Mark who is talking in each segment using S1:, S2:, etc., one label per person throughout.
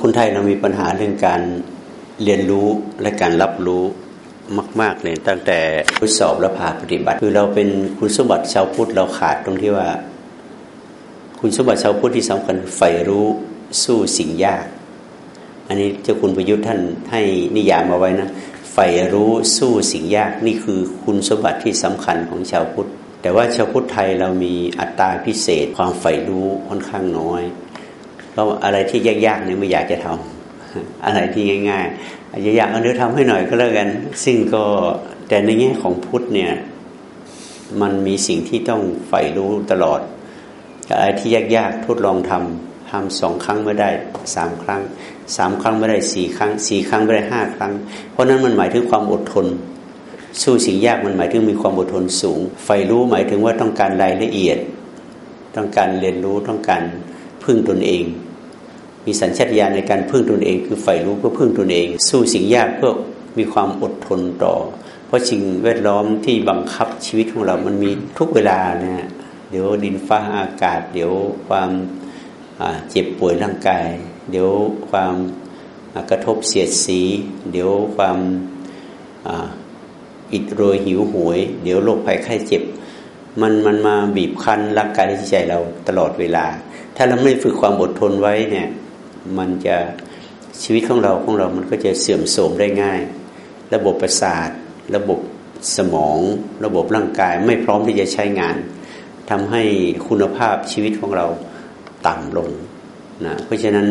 S1: คนไทยเรามีปัญหาเรื่องการเรียนรู้และการรับรู้มาก ๆเลยตั้งแต่ทดสอบและผ่าปฏิบัติ คือเราเป็นคุณสมบัติชาวพุทธเราขาดตรงที่ว่า คุณสมบัติชาวพุทธที่สำคัญใฝ่รู้สู้สิ่งยาก อันนี้เจ้าคุณประยุทธ์ท่านให้นิยามมาไว้นะใฝ่รู้สู้สิ่งยากนี่คือคุณสมบัติที่สำคัญของชาวพุทธ แต่ว่าชาวพุทธไทยเรามีอัตราพิเศษ ความใฝ่รู้ค่อนข้างน้อย เพราะอะไรที่ยากๆเนี่ยไม่อยากจะทำอะไรที่ง่ายๆอยากเอาเนื้อทำให้หน่อยก็แล้วกัน ซึ่งก็แต่ในแง่ของพุทธเนี่ยมันมีสิ่งที่ต้องใฝ่รู้ตลอดอะไรที่ยากๆทดลองทำทำสองครั้งไม่ได้สามครั้งสามครั้งไม่ได้สี่ครั้งสี่ครั้งไม่ได้ห้าครั้ง เพราะนั้นมันหมายถึงความอดทน สู้สิ่งยากมันหมายถึงมีความอดทนสูงใฝ่รู้หมายถึงว่าต้องการรายละเอียด ต้องการเรียนรู้ต้องการพึ่งตนเอง มีสัญชาตญาณในการพึ่งตนเอง คือใฝ่รู้เพื่อพึ่งตนเอง สู้สิ่งยากเพื่อมีความอดทนต่อ เพราะสิ่งแวดล้อมที่บังคับชีวิตของเรามันมีทุกเวลาเนี่ยเดี๋ยวดินฟ้าอากาศ เดี๋ยวความเจ็บป่วยร่างกาย เดี๋ยวความกระทบเสียดสี เดี๋ยวความอิดโรยหิวโหวย เดี๋ยวโรคภัยไข้เจ็บ มันมันมาบีบคั้นร่างกายและจิตใจเราตลอดเวลา ถ้าเราไม่ฝึกความอดทนไว้เนี่ย มันจะชีวิตของเราของเรามันก็จะเสื่อมโทรมได้ง่าย ระบบประสาท ระบบสมอง ระบบร่างกายไม่พร้อมที่จะใช้งานทำให้คุณภาพชีวิตของเราต่ำลงนะเพราะฉะนั้น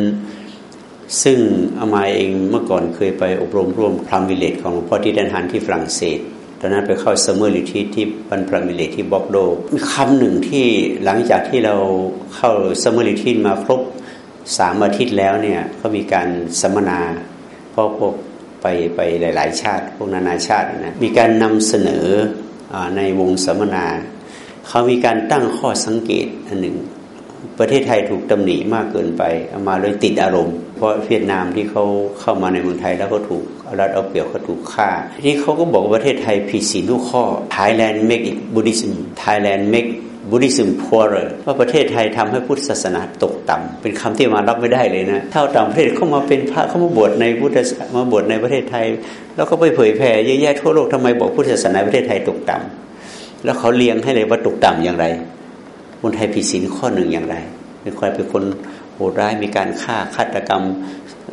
S1: ซึ่งอามาเองเมื่อก่อนเคยไปอบรมร่วมพรามวิเลตของหลวงพ่อที่ดันหันที่ฝรั่งเศสตอนนั้นไปเข้า summer retreat ที่บ้าน Plum Village ที่ Bordeaux มีคำหนึ่งที่หลังจากที่เราเข้า summer retreat มาครบ สามอาทิตย์แล้วเนี่ยก็มีการสัมมนาเพราะพวกไปไปหลาย ๆ ชาติ พวกนานาชาตินะมีการนำเสนออในวงสัมมนาเขามีการตั้งข้อสังเกตอันหนึ่ง ประเทศไทยถูกตำหนิมากเกินไปเอามาเลยติดอารมณ์ เพราะเวียดนามที่เขาเข้ามาในเมืองไทยแล้วก็ถูกรัดเอาเปรียบเขาถูกฆ่าทีนี้เขาก็บอกว่าประเทศไทยผิดศีลทุกข้อ Thailand make it Buddhism Thailand make บุริสึมพัวเลยว่าประเทศไทยทำให้พุทธศาสนาตกต่ำเป็นคำที่มารับไม่ได้เลยนะเท่าต่างประเทศเข้ามาเป็นพระเข้ามาบวชในพุทธมาบวชในประเทศไทย แล้วก็ไปเผยแผ่เยอะแยะทั่วโลกทำไมบอกพุทธศาสนาประเทศไทยตกต่ำแล้วเขาเลี้ยงให้เลยว่าตกต่ำอย่างไรคนไทยผิดศีลข้อหนึ่งอย่างไรเป็นใครเป็นคนโหดร้ายมีการฆ่าฆาตกรรม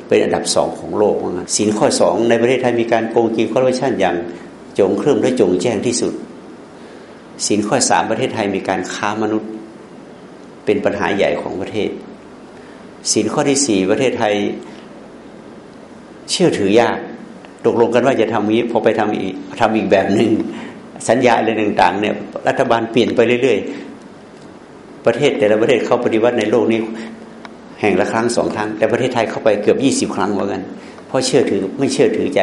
S1: เป็นอันดับสองของโลกศีลข้อสองในประเทศไทยมีการโกงกินคอร์รัปชันอย่างจงเครื่มและจงแจ้งที่สุด สินข้อสามประเทศไทยมีการค้ามนุษย์ เป็นปัญหาใหญ่ของประเทศสินข้อที่สี่ประเทศไทย เชื่อถือยาก ตกลงกันว่าจะทำนี้พอไปทำอีกทำอีกแบบหนึ่งสัญญาอะไรต่างๆเนี่ยรัฐบาลเปลี่ยนไปเรื่อย ๆ ประเทศแต่ละประเทศเขาปฏิวัติในโลกนี้แห่งละครั้งสองครั้ง แต่ประเทศไทยเข้าไปเกือบยี่สิบครั้งเหมือนกันเพราะเชื่อถือไม่เชื่อถือใจ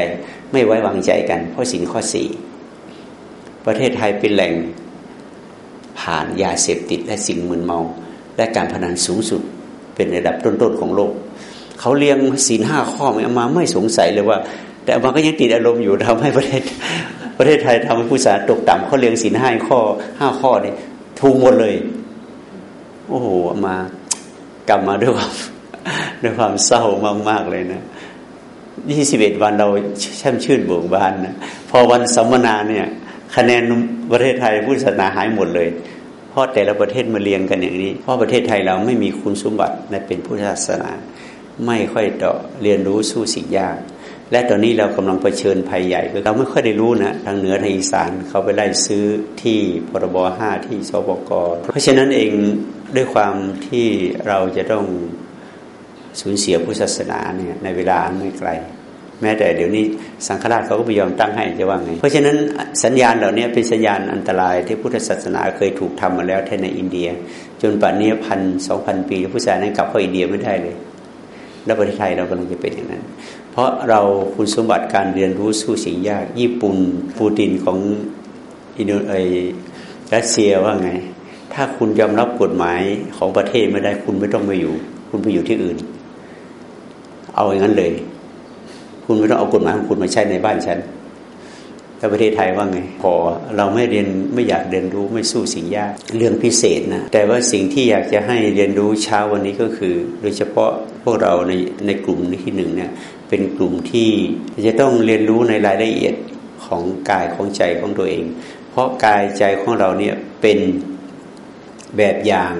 S1: ไม่ไว้วางใจกัน เพราะสินข้อสี่ ประเทศไทยเป็นแหล่งผ่านยาเสพติดและสิ่งมึนเมา และการพนันสูงสุดเป็นระดับต้นๆของโลก เขาเลี้ยงศีลห้าข้อมามาไม่สงสัยเลยว่า แต่มาก็ยังติดอารมณ์อยู่ทำให้ประเทศประเทศไทยทำให้ผู้สาตกต่ำเขาเลี้ยงศีลห้าข้อห้าข้อนี่ถูกหมดเลย โอ้โหมากลับมาด้วยความด้วยความเศร้ามากๆเลยนะยี่สิบเอ็ดวันเราแช่มชื่นเบิกบานนะพอวันสัมมนาเนี่ย คะแนนประเทศไทยพุทธศาสนาหายหมดเลย เพราะแต่ละประเทศมาเรียงกันอย่างนี้ เพราะประเทศไทยเราไม่มีคุณสมบัติในเป็นพุทธศาสนา ไม่ค่อยต่อเรียนรู้สู้สิ่งยาก และตอนนี้เรากำลังเผชิญภัยใหญ่เราไม่ค่อยได้รู้นะทางเหนือทางอีสานเขาไปไล่ซื้อที่พรบห้าที่สบกเพราะฉะนั้นเองด้วยความที่เราจะต้องสูญเสียพุทธศาสนาเนี่ยในเวลาไม่ไกล แม้แต่เดี๋ยวนี้สังฆราชเขาก็ไม่ยอมตั้งให้จะว่าไง เพราะฉะนั้นสัญญาณเหล่านี้เป็นสัญญาณอันตรายที่พุทธศาสนาเคยถูกทำมาแล้วแท้ในอินเดีย จนป่านนี้พันสองพันปีผู้ชายนั้นกลับเข้าอินเดียไม่ได้เลย แล้วประเทศไทยเรากำลังจะเป็นอย่างนั้น เพราะเราคุณสมบัติการเรียนรู้สู้สิ่งยาก ญี่ปุ่นปูตินของอินโดไอรัสเซียว่าไง ถ้าคุณยอมรับกฎหมายของประเทศไม่ได้คุณไม่ต้องมาอยู่ คุณไปอยู่ที่อื่น เอาอย่างนั้นเลย คุณไม่ต้องเอากฎหมายของคุณมาใช้ในบ้านฉันแต่ประเทศไทยว่าไง พอเราไม่เรียนไม่อยากเรียนรู้ไม่สู้สิ่งยากเรื่องพิเศษนะ แต่ว่าสิ่งที่อยากจะให้เรียนรู้เช้าวันนี้ก็คือ โดยเฉพาะพวกเราในในกลุ่มที่หนึ่งเนี่ยเป็นกลุ่มที่จะต้องเรียนรู้ในรายละเอียดของกายของใจของตัวเอง เพราะกายใจของเราเนี่ยเป็นแบบอย่าง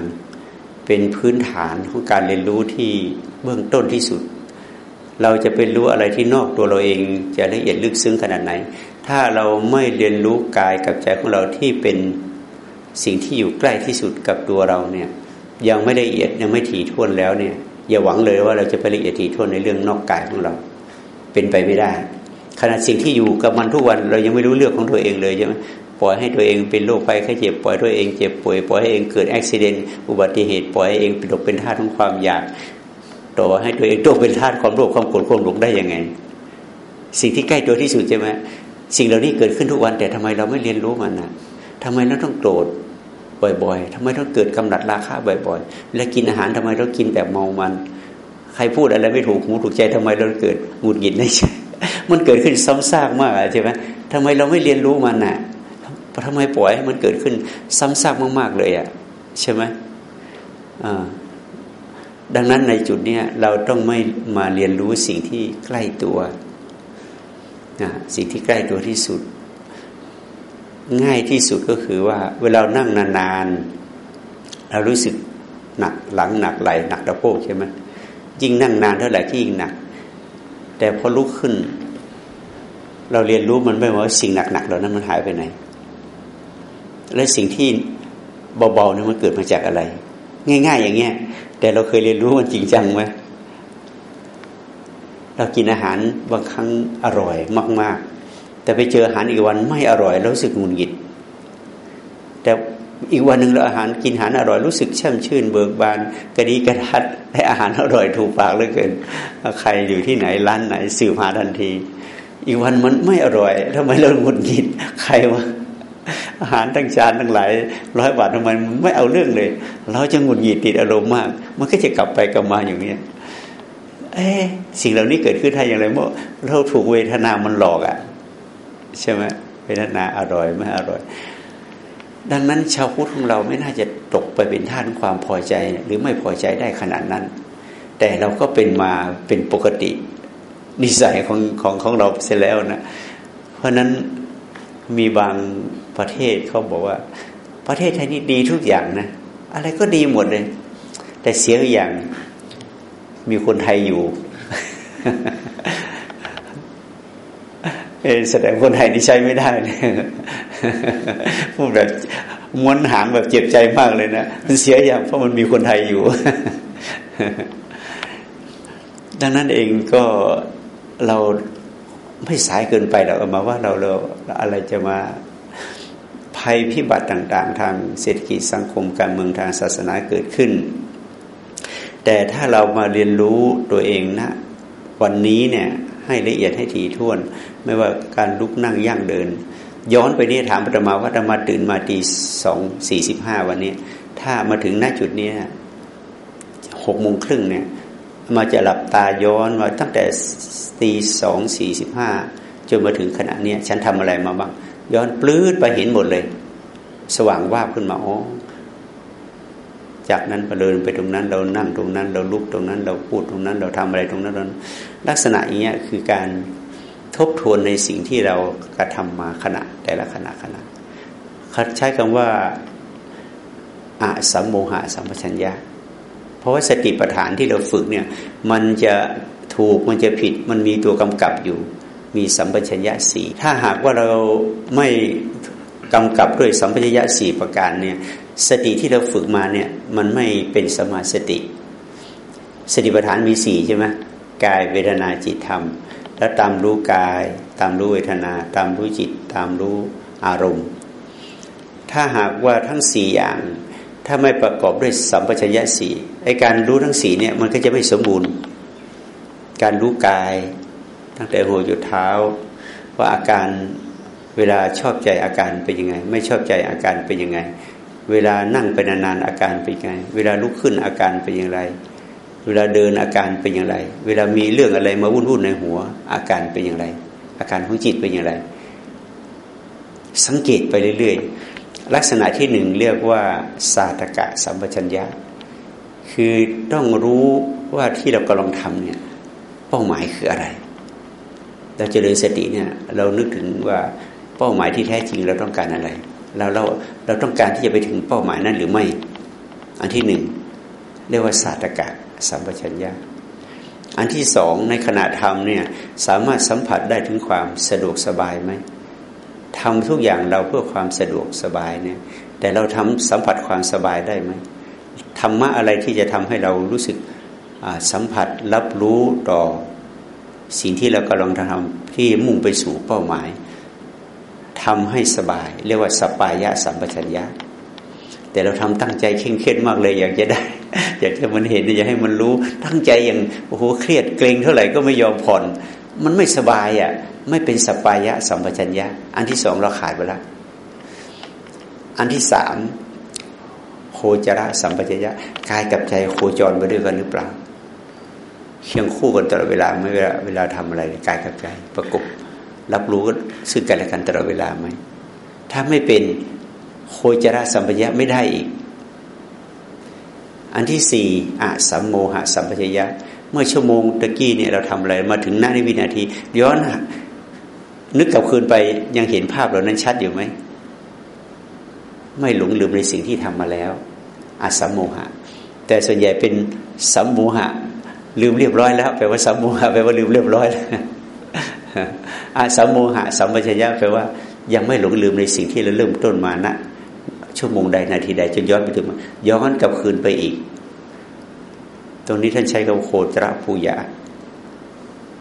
S1: เป็นพื้นฐานของการเรียนรู้ที่เบื้องต้นที่สุด เราจะเป็นรู้อะไรที่นอกตัวเราเองจะละเอียดลึกซึ้งขนาดไหน ถ้าเราไม่เรียนรู้กายกับใจของเราที่เป็นสิ่งที่อยู่ใกล้ที่สุดกับตัวเราเนี่ย ยังไม่ละเอียดยังไม่ถี่ถ้วนแล้วเนี่ย อย่าหวังเลยว่าเราจะไปละเอียดถี่ถ้วนในเรื่องนอกกายของเรา เป็นไปไม่ได้ขณะสิ่งที่อยู่กับมันทุกวัน เรายังไม่รู้เรื่องของตัวเองเลยใช่ไหมปล่อยให้ตัวเองเป็นโรคภัยไข้เจ็บปล่อยตัวเองเจ็บป่วยปล่อยให้เองเกิดอุบิเหตุอุบัติเหตุปล่อยให้เองตกเป็นท่าของความอยาก ต่อให้ตัวเองตกเป็นท่าความโลภความโกรธความหลงได้ยังไง สิ่งที่ใกล้ตัวที่สุดใช่ไหมสิ่งเหล่านี้เกิดขึ้นทุกวัน แต่ทำไมเราไม่เรียนรู้มันนะทำไมเราต้องโกรธบ่อยๆทำไมต้องเกิดกำหนัดราคาบ่อยๆ และกินอาหารทำไมเรากินแบบเมามัน ใครพูดอะไรไม่ถูกหูถูกใจทำไมเราเกิดหงุดหงิดในใจมันเกิดขึ้นซ้ำซากมากใช่ไหมทำไมเราไม่เรียนรู้มันน่ะทำไมปล่อยให้มันเกิดขึ้นซ้ำซากมาก ๆ เลยอะใช่ไหมอ่า ดังนั้นในจุดนี้เราต้องไม่มาเรียนรู้สิ่งที่ใกล้ตัวนะสิ่งที่ใกล้ตัวที่สุด ง่ายที่สุดก็คือว่า เวลานั่งนานๆเรารู้สึกหนักหลังหนักไหลหนักตะโพกใช่ไหมยิ่งนั่งนานเท่าไหร่ที่ยิ่งหนัก แต่พอลุกขึ้น เราเรียนรู้มันไม่ว่าสิ่งหนักๆเหล่านั้นมันหายไปไหน และสิ่งที่เบาๆนี่มันเกิดมาจากอะไร ง่าย ๆ อย่างเงี้ย แต่เราเคยเรียนรู้มันจริงจังไหมเรากินอาหารบางครั้งอร่อยมาก ๆ แต่ไปเจออาหารอีกวันไม่อร่อยแล้วรู้สึกงุนหงิด แต่อีกวันหนึ่งเราอาหารกินอาหารอร่อยรู้สึกแช่มชื่น เบิกบานกระดีกระทัดได้อาหารอร่อยถูกปากเหลือเกินใครอยู่ที่ไหนร้านไหนสืบหาทันที อีกวันมันไม่อร่อยทำไมเราหงุดหงิดใครวะ อาหารทั้งจานทั้งหลายร้อยบาททำไมไม่เอาเรื่องเลย เราจะหงุดหงิดติดอารมณ์มาก มันก็จะกลับไปกลับมาอย่างนี้เอ๊สิ่งเหล่านี้เกิดขึ้นได้อย่างไรเมื่อเราถูกเวทนามันหลอกอะใช่ไหมเวทนาอร่อยไม่อร่อย ดังนั้นชาวพุทธของเราไม่น่าจะตกไปเป็นท่านความพอใจ หรือไม่พอใจได้ขนาดนั้น แต่เราก็เป็นมาเป็นปกตินิสัยของของของเราเสร็จแล้วนะ เพราะนั้นมีบาง ประเทศเขาบอกว่า ประเทศไทยนี่ดีทุกอย่างนะ อะไรก็ดีหมดเลย แต่เสียอย่างมีคนไทยอยู่แสดงคนไทยนี่ใช้ไม่ได้เลยพูดแบบม้วนหางแบบเจ็บใจมากเลยนะมันเสียอย่างเพราะมันมีคนไทยอยู่ ดังนั้นเองก็เราไม่สายเกินไปเราเอามาว่าเราเราอะไรจะมา ภัยพิบัติต่างๆ ทางเศรษฐกิจสังคมการเมืองทางศาสนาเกิดขึ้น แต่ถ้าเรามาเรียนรู้ตัวเองนะ วันนี้เนี่ยให้ละเอียดให้ถี่ถ้วน ไม่ว่าการลุกนั่งย่างเดิน ย้อนไปนี่ถามปรมาว่าธรรมาตื่นมาตีสองสี่สิบห้าวันนี้ ถ้ามาถึงหน้าจุดนี้หกโมงครึ่งเนี่ยมาจะหลับตาย้อนมาตั้งแต่ตีสองสี่สิบห้าจนมาถึงขณะนี้ฉันทำอะไรมาบ้าง ย้อนปลื้ดไปเห็นหมดเลย สว่างว่าขึ้นมาอ๋อจากนั้นไปเดินไปตรงนั้น เรานั่งตรงนั้น เราลุกตรงนั้น เราพูดตรงนั้น เราทำอะไรตรงนั้น ลักษณะอย่างเงี้ยคือการทบทวนในสิ่งที่เรากระทำมาขณะแต่ละขณะขณะเขาใช้คำว่าอาสัมโมหะสัมปชัญญะ เพราะว่าสติปัฏฐานที่เราฝึกเนี่ย มันจะถูกมันจะผิดมันมีตัวกำกับอยู่ มีสัมปชัญญะสี่ถ้าหากว่าเราไม่กำกับด้วยสัมปชัญญะสี่ประการเนี่ยสติที่เราฝึกมาเนี่ยมันไม่เป็นสมาสติ สติปัฏฐานมีสี่ใช่ไหมกายเวทนาจิตธรรม แล้วตามรู้กาย ตามรู้เวทนา ตามรู้จิต ตามรู้อารมณ์ ถ้าหากว่าทั้งสี่อย่าง ถ้าไม่ประกอบด้วยสัมปชัญญะสี่ไอการรู้ทั้งสี่เนี่ยมันก็จะไม่สมบูรณ์ การรู้กาย ตั้งแต่หัวจุดเท้า ว่าอาการเวลาชอบใจอาการเป็นยังไง ไม่ชอบใจอาการเป็นยังไง เวลานั่งไปนานๆอาการเป็นยังไง เวลาลุกขึ้นอาการเป็นอย่างไร เวลาเดินอาการเป็นอย่างไร เวลามีเรื่องอะไรมาวุ่นวุ่นในหัว อาการเป็นอย่างไร อาการของจิตเป็นอย่างไร สังเกตไปเรื่อยๆ ลักษณะที่หนึ่งเรียกว่าสาสตกะสัมปชัญญะคคือต้องรู้ว่าที่เรากำลังทำเนี่ยเป้าหมายคืออะไร เราเจริญสติเนี่ย เรานึกถึงว่าเป้าหมายที่แท้จริงเราต้องการอะไร เราเราเราต้องการที่จะไปถึงเป้าหมายนั้นหรือไม่ อันที่หนึ่งเรียกว่าศาสตกะสัมปชัญญะอันที่สองในขณะทำเนี่ยสามารถสัมผัสได้ถึงความสะดวกสบายไหมทำทุกอย่างเราเพื่อความสะดวกสบายเนี่ย แต่เราทำสัมผัสความสบายได้ไหมธรรมะอะไรที่จะทำให้เรารู้สึกสัมผัสรับรู้ต่อ สิ่งที่เรากำลังทำที่มุ่งไปสู่เป้าหมายทำให้สบาย เรียกว่าสปายะสัมปชัญญะ แต่เราทำตั้งใจเข่งเครียดมากเลย อยากจะได้ อยากจะมันเห็นอยากให้มันรู้ตั้งใจอย่างโอ้โหเครียดเกรงเท่าไหร่ก็ไม่ยอมผ่อน มันไม่สบายอะไม่เป็นสปายะสัมปชัญญะ อันที่สองเราขาดไปแล้วอันที่สามโคจระสัมปชัญญะกายกับใจโคจรไปด้วยกันหรือเปล่า เคียงคู่กันตลอดเวลาไม่เวลาเวลาทำอะไรกายกับใจประกบรับรู้ก็ซึ่งกันและกันตลอดเวลาไหมถ้าไม่เป็นโคจรสัมปยะไม่ได้อีก อันที่สี่อะสัมโมหะสัมปชัญญะเมื่อชั่วโมงตะกี้เนี่ยเราทำอะไรมาถึงหน้าในวินาที ย้อนนึกกลับคืนไปยังเห็นภาพเหล่านั้นชัดอยู่ไหมไม่หลงลืมในสิ่งที่ทำมาแล้วอาสัมโมหะ แต่ส่วนใหญ่เป็นสัมโมหะ ลืมเรียบร้อยแล้วแปลว่าสัมโมหะแปลว่าลืมเรียบร้อยแล้วอาสัมโมหะสัมปชัญญะแปลว่ายังไม่หลงลืมในสิ่งที่เราเริ่มต้นมานะชั่วโมงใดนาทีใดจนย้อนไปถึงย้อนกลับคืนไปอีก ตรงนี้ท่านใช้คำโคตรภูยา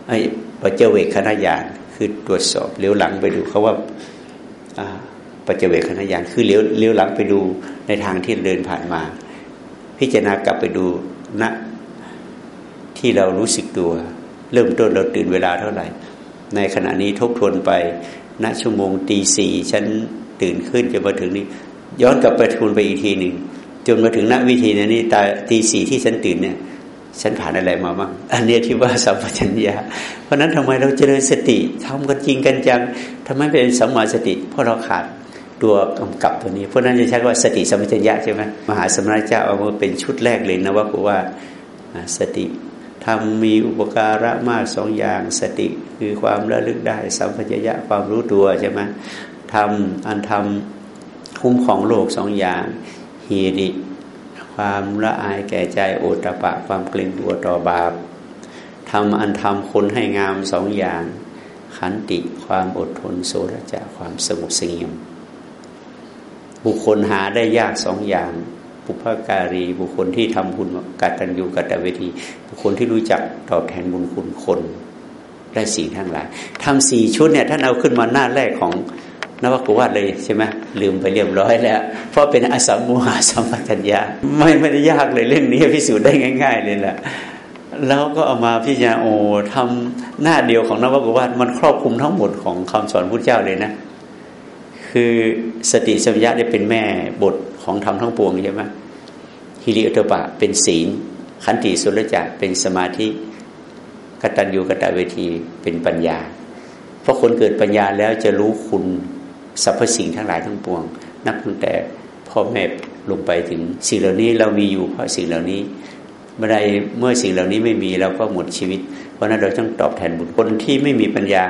S1: ไอ้ปัจเจเวกขณะยานคือตรวจสอบเลี้ยวหลังไปดูเขาว่าปัจเจเวกขณะยานคือเลี้ยวเลี้ยวหลังไปดูในทางที่เดินผ่านมา พิจารณากลับไปดูณ ที่เรารู้สึกตัว เริ่มต้นเราตื่นเวลาเท่าไหร่ ในขณะนี้ทบทวนไปณชั่วโมงตีสี่ฉันตื่นขึ้นจะมาถึงนี้ ย้อนกลับไปทูลไปอีกทีหนึ่งจนมาถึงณวิธีนี้ตาตีสี่ที่ฉันตื่นเนี่ยฉันผ่านอะไรมาบ้าง อันนี้ที่ว่าสัมปชัญญะ เพราะนั้นทำไมเราเจริญสติทำกันจริงกันจังทำไมเป็นสัมมาสติ เพราะเราขาดตัวกำกับตัวนี้ เพราะนั้นจะใช้ว่าสติสัมปชัญญะใช่ไหมมหาสมณเจ้าเอามาเป็นชุดแรกเลยนะว่าคือว่าสติ ทำมีอุปการะมากสองอย่างสติคือความระลึกได้ สัมปชัญญะความรู้ตัวใช่ไหมทำอันทำคุ้มของโลกสองอย่างฮีริความละอายแก่ใจโอตปะ ความเกรงตัวต่อบาปทำอันทำคนให้งามสองอย่าง ขันติความอดทนโสรจะความสงบเสงี่ยม บุคคลหาได้ยากสองอย่าง บุพการี บุคคลที่ทำบุญกตัญญูกตเวที บุคคลที่รู้จักตอบแทนบุญคุณคนได้สิ่ทั้งหลายทำสี่ชุดเนี่ยท่านเอาขึ้นมาหน้าแรกของนวกุวัตเลยใช่ไหมลืมไปเรียบร้อยแล้ว เพราะเป็นอสัมโมหะสัมปชัญญาไม่ไม่ได้ยากเลยเรื่องนี้พิสูจน์ได้ง่าย ๆ เลยแหละแล้วก็เอามาพิจารณาโอ้ทำหน้าเดียวของนวกุวัตมันครอบคลุมทั้งหมดของคำสอนพุทธเจ้าเลยนะ คือสติสัมยาได้เป็นแม่บทของธรรมทั้งปวงใช่ไหมฮิริโอตปะเป็นศีล ขันติสุรจักเป็นสมาธิกตัญญูกตเวทีเป็นปัญญา เพราะคนเกิดปัญญาแล้วจะรู้คุณสรรพสิ่งทั้งหลายทั้งปวง นับตั้งแต่พ่อแม่ลงไปถึงสิ่งเหล่านี้เรามีอยู่เพราะสิ่งเหล่านี้เมื่อใดเมื่อสิ่งเหล่านี้ไม่มีเราก็หมดชีวิต เพราะนั้นเราต้องตอบแทนบุญคนที่ไม่มีปัญญา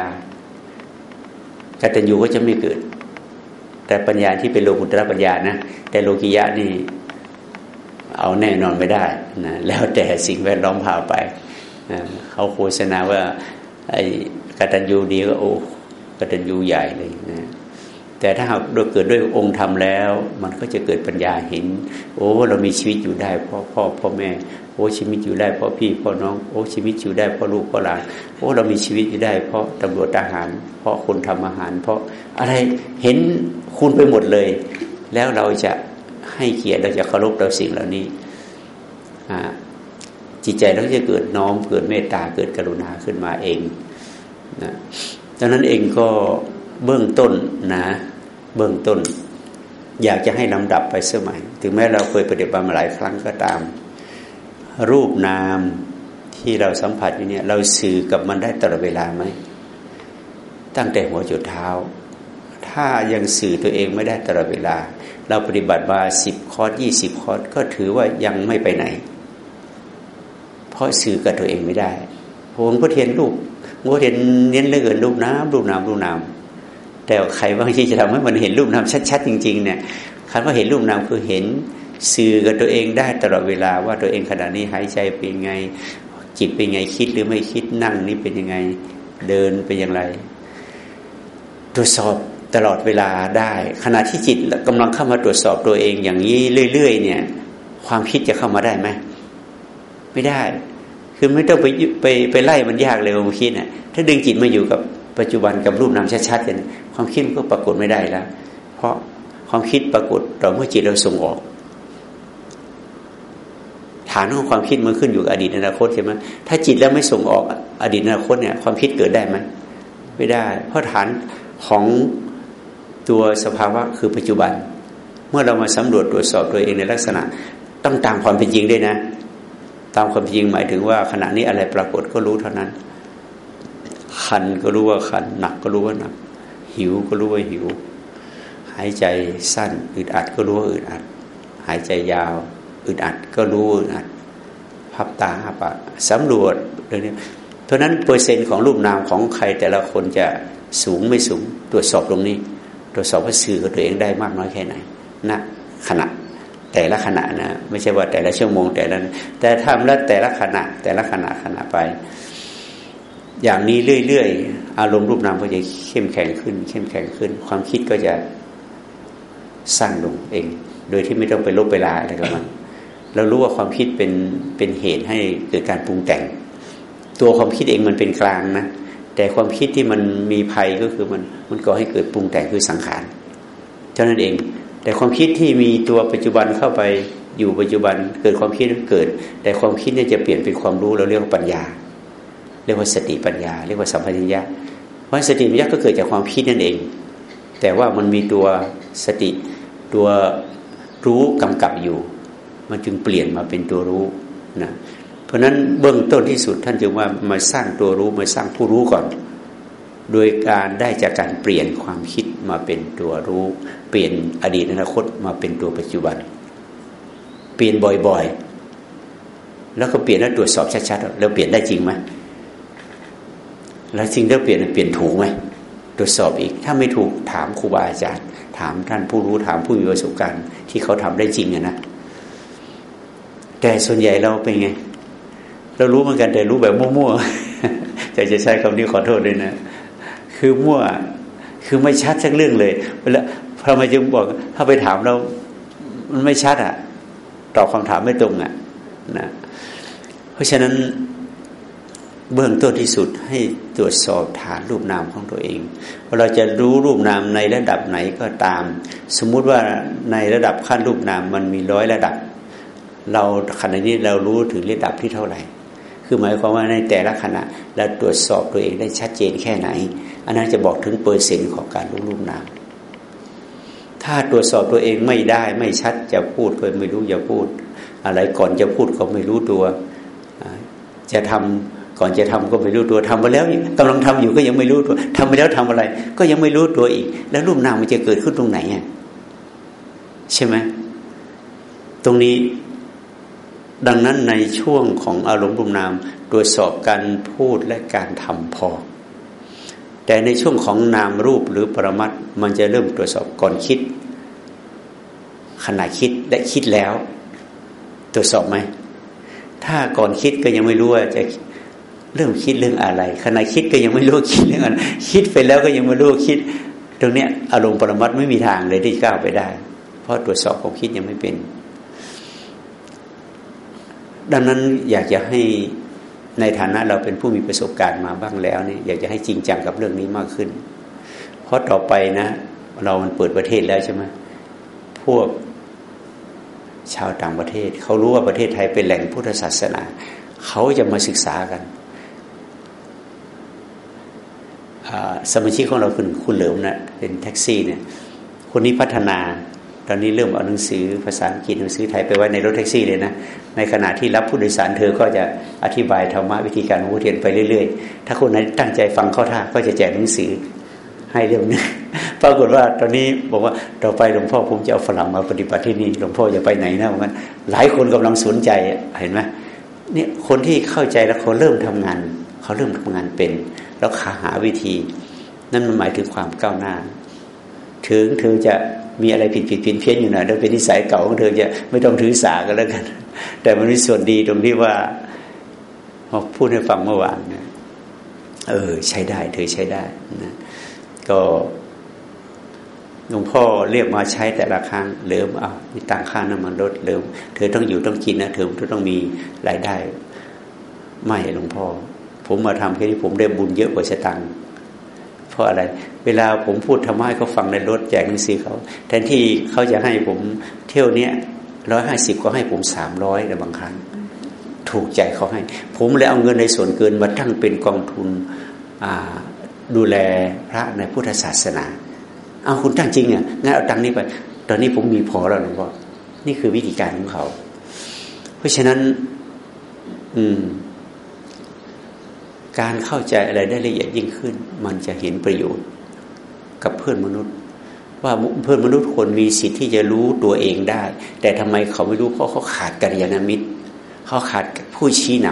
S1: กตัญญูก็จะไม่เกิด แต่ปัญญาที่เป็นโลกุตระปัญญานะ แต่โลกิยะนี่เอาแน่นอนไม่ได้นะแล้วแต่สิ่งแวดล้อมพาไปนะเขาโฆษณาว่าไอ้กตัญญูดีก็โอ้กตัญญูใหญ่เลยนะแต่ถ้าหากเกิดด้วยองค์ธรรมแล้ว มันก็จะเกิดปัญญาเห็น โอ้ เรามีชีวิตอยู่ได้เพราะพ่อพ่อแม่ อ้ชีวิตอยู่ได้เพราะพี่เพ่อน้องโอ้ชีวิตอยู่ได้เพราะลูกเพราะหลานโอ้เรามีชีวิตอยู่ได้ เพราะตำรวจทหาร เพราะคนทำอาหาร เพราะอะไรเห็นคุณไปหมดเลย แล้วเราจะให้เกียรติเราจะเคารพเราสิ่งเหล่านี้จิตใจเราจะเกิดน้อมเกิดเมตตาเกิดกรุณาขึ้นมาเองนะดังนั้นเองก็เบื้องต้นนะเบื้องต้น อยากจะให้ลำดับไปเสมัย ถึงแม้เราเคยปฏิบัติมาหลายครั้งก็ตาม รูปนามที่เราสัมผัสอยู่เนี่ย เราสื่อกับมันได้ตลอดเวลาไหมตั้งแต่หัวจุดเท้า ถ้ายังสื่อตัวเองไม่ได้ตลอดเวลา เราปฏิบัติมาสิบคอร์สยี่สิบคอร์สก็ถือว่ายังไม่ไปไหน เพราะสื่อกับตัวเองไม่ได้ผมก็เทียนรูปผมก็เทียนเน้นเรื่องรูปน้ำรูปน้ำรูปน้ำแต่ใครบางทีจะทำให้มันเห็นรูปน้ำชัดๆจริง ๆ เนี่ยคำว่าเห็นรูปน้ำคือเห็น สื่อกับตัวเองได้ตลอดเวลาว่าตัวเองขณะนี้หายใจเป็นไง จิตเป็นไงคิดหรือไม่คิดนั่งนี่เป็นยังไงเดินเป็นอย่างไรตรวจสอบตลอดเวลาได้ ขณะที่จิตกำลังเข้ามาตรวจสอบตัวเองอย่างนี้เรื่อยๆ เนี่ย ความคิดจะเข้ามาได้ไหมไม่ได้ คือไม่ต้องไปไปไปไล่มันยากเลยความคิดน่ะถ้าดึงจิตมาอยู่กับปัจจุบันกับรูปนามชัดๆกันความคิดก็ปรากฏไม่ได้แล้วเพราะความคิดปรากฏต่อเมื่อจิตเราส่งออก ฐานของความคิดมันขึ้นอยู่กับอดีตอนาคตใช่ไหมถ้าจิตแล้วไม่ส่งออกอดีตอนาคตเนี่ยความคิดเกิดได้ไหมไม่ได้ เพราะฐานของตัวสภาวะคือปัจจุบัน เมื่อเรามาสำรวจตรวจสอบตัวเองในลักษณะต้องตามความเป็นจริงด้วยนะ ตามความเป็นจริงหมายถึงว่า ขณะนี้อะไรปรากฏก็รู้เท่านั้น คันก็รู้ว่าคันหนักก็รู้ว่าหนัก หิวก็รู้ว่าหิว หายใจสั้นอึดอัดก็รู้ว่าอึดอัด หายใจยาว อึดอัดก็รู้อึดอัดพับตาปะสำรวจเรื่องนี้เพราะนั้นเปอร์เซ็นต์ของรูปนามของใครแต่ละคนจะสูงไม่สูงตรวจสอบตรงนี้ ตรวจสอบว่าสื่อกับตัวเองได้มากน้อยแค่ไหนณขณะแต่ละขณะนะไม่ใช่ว่าแต่ละชั่วโมงแต่ละแต่ทำแล้วแต่ละขณะ แต่ละขณะขณะไป อย่างนี้เรื่อยๆอารมณ์รูปนามก็จะเข้มแข็งขึ้น เข้มแข็งขึ้น ความคิดก็จะสร้างลงเอง โดยที่ไม่ต้องไปลบเวลาอะไรกับมัน เรารู้ว่าความคิดเป็นเป็นเหตุให้เกิดการปรุงแต่ง ตัวความคิดเองมันเป็นกลางนะแต่ความคิดที่มันมีภัยก็คือมันมันก่อให้เกิดปรุงแต่งคือสังขารเท่านั้นเอง แต่ความคิดที่มีตัวปัจจุบันเข้าไปอยู่ปัจจุบันเกิดความคิดเกิด แต่ความคิดเนี่ยจะเปลี่ยนเป็นความรู้เราเรียกว่าปัญญา เรียกว่าสติปัญญา เรียกว่าสัมผัสญญาเพราะสติปัญญาก็เกิดจากความคิดนั่นเอง แต่ว่ามันมีตัวสติตัวรู้กำกับอยู่ มันจึงเปลี่ยนมาเป็นตัวรู้นะเพราะนั้นเบื้องต้นที่สุดท่านจึงว่ามาสร้างตัวรู้มาสร้างผู้รู้ก่อน โดยการได้จากการเปลี่ยนความคิดมาเป็นตัวรู้ เปลี่ยนอดีตอนาคตมาเป็นตัวปัจจุบัน เปลี่ยนบ่อยๆ แล้วก็เปลี่ยนแล้วตรวจสอบชัดๆแล้วเปลี่ยนได้จริงไหมแล้วจริงแล้วเปลี่ยนเปลี่ยนถูกไหมตรวจสอบอีก ถ้าไม่ถูกถามครูบาอาจารย์ ถามท่านผู้รู้ถามผู้มีประสบการณ์ที่เขาทำได้จริงนะ แต่ส่วนใหญ่เราเป็นไง เรารู้เหมือนกันแต่รู้แบบมั่วๆจะจะใช้คำนี้ขอโทษด้วยนะ คือมั่ว คือไม่ชัดสักเรื่องเลยเวลาพระมาจึงบอก ถ้าไปถามเรา มันไม่ชัดอะ ตอบคำถามไม่ตรงอะนะ เพราะฉะนั้นเบื้องต้นที่สุดให้ตรวจสอบฐานรูปนามของตัวเองเราจะรู้รูปนามในระดับไหนก็ตาม สมมุติว่าในระดับขั้นรูปนามมันมีร้อยระดับ เราขณะนี้เรารู้ถึงระดับที่เท่าไหร่ คือหมายความว่าในแต่ละขณะเราตรวจสอบตัวเองได้ชัดเจนแค่ไหน อันนั้นจะบอกถึงเปอร์เซ็นต์ของการรู้รูปนามถ้าตรวจสอบตัวเองไม่ได้ไม่ชัดจะพูดก็ไม่รู้จะพูด อะไรก่อนจะพูดก็ไม่รู้ตัว จะทำก่อนจะทำก็ไม่รู้ตัวทำไปแล้วกำลังทำอยู่ก็ยังไม่รู้ตัวทำไปแล้วทำอะไร ก็ยังไม่รู้ตัวอีก แล้วรูปนามมันจะเกิดขึ้นตรงไหนอะใช่ไหมตรงนี้ ดังนั้นในช่วงของอารมณ์รุมนามตรวจสอบการพูดและการทำพอ แต่ในช่วงของนามรูปหรือปรมัตมันจะเริ่มตรวจสอบก่อนคิด ขณะคิดและคิดแล้ว ตรวจสอบไหมถ้าก่อนคิดก็ยังไม่รู้ว่าจะเริ่มคิดเรื่องอะไร ขณะคิดก็ยังไม่รู้คิดเรื่องอะไรคิดไปแล้วก็ยังไม่รู้คิด ตรงเนี้ยอารมณ์ปรมัตไม่มีทางเลยที่ก้าวไปได้ เพราะตรวจสอบความคิดยังไม่เป็น ดังนั้นอยากจะให้ในฐานะเราเป็นผู้มีประสบการณ์มาบ้างแล้วเนี่ยอยากจะให้จริงจังกับเรื่องนี้มากขึ้น เพราะต่อไปนะ เรามันเปิดประเทศแล้วใช่ไหมพวกชาวต่างประเทศ เขารู้ว่าประเทศไทยเป็นแหล่งพุทธศาสนา เขาจะมาศึกษากันสมาชิกของเราคุณคุณเหลิมนะเป็นแท็กซี่เนี่ยคนนี้พัฒนา ตอนนี้เริ่มเอาหนังสือภาษาอังกฤษหนังสือไทยไปไว้ในรถแท็กซี่เลยนะ ในขณะที่รับผู้โดยสารเธอก็จะอธิบายธรรมะวิธีการพูดเทียนไปเรื่อย ๆ ถ้าคนไหนตั้งใจฟังเข้าท่าก็จะแจกหนังสือให้เรื่องนี้ปรากฏว่าตอนนี้บอกว่าต่อไปหลวงพ่อผมจะเอาฝรั่งมาปฏิบัติที่นี่หลวงพ่อจะไปไหนนะเหมือนกันหลายคนกำลังสนใจเห็นไหมเนี่ยคนที่เข้าใจแล้วเขาเริ่มทำงาน เขาเริ่มทำงานเป็น แล้วขาหาวิธี นั่นมันหมายถึงความก้าวหน้า ถึงเธอจะ มีอะไรผิดผิดเพี้ยนอยู่หน่อยแล้วเป็นนิสัยเก่าของเธอจะไม่ต้องถือสากันแล้วกัน แต่มันมีส่วนดีตรงที่ว่าพอพูดให้ฟังเมื่อวานนะเออ ใช้ได้ เธอใช้ได้นะก็หลวงพ่อเรียกมาใช้แต่ละครั้งเริ่มเอามีตังค่าน้ำมันลดเริ่ม เธอต้องอยู่ต้องกินนะเธอต้องมีรายได้ ไม่หลวงพ่อ ผมมาทำแค่นี้ผมได้บุญเยอะกว่าสตังเพ ราะอะไร เวลาผมพูดทำให้เขาฟังในรถแจกหนังสือเขา แทนที่เขาจะให้ผมเที่ยวเนี้ยร้อยห้าสิบก็ให้ผมสามร้อยในบางครั้ง ถูกใจเขาให้ ผมเลยเอาเงินในส่วนเกินมาตั้งเป็นกองทุนดูแลพระในพุทธศาสนา เอาคุณตั้งจริงอะงั้นเอาตังนี้ไป ตอนนี้ผมมีพอแล้วหลวงพ่อนี่คือวิธีการของเขา เพราะฉะนั้น อืม การเข้าใจอะไรได้ละเอียดยิ่งขึ้น มันจะเห็นประโยชน์กับเพื่อนมนุษย์ ว่าเพื่อนมนุษย์คนมีสิทธิ์ที่จะรู้ตัวเองได้ แต่ทำไมเขาไม่รู้เพราะเขาขาดกัลยาณมิตร เขาขาดผู้ชี้น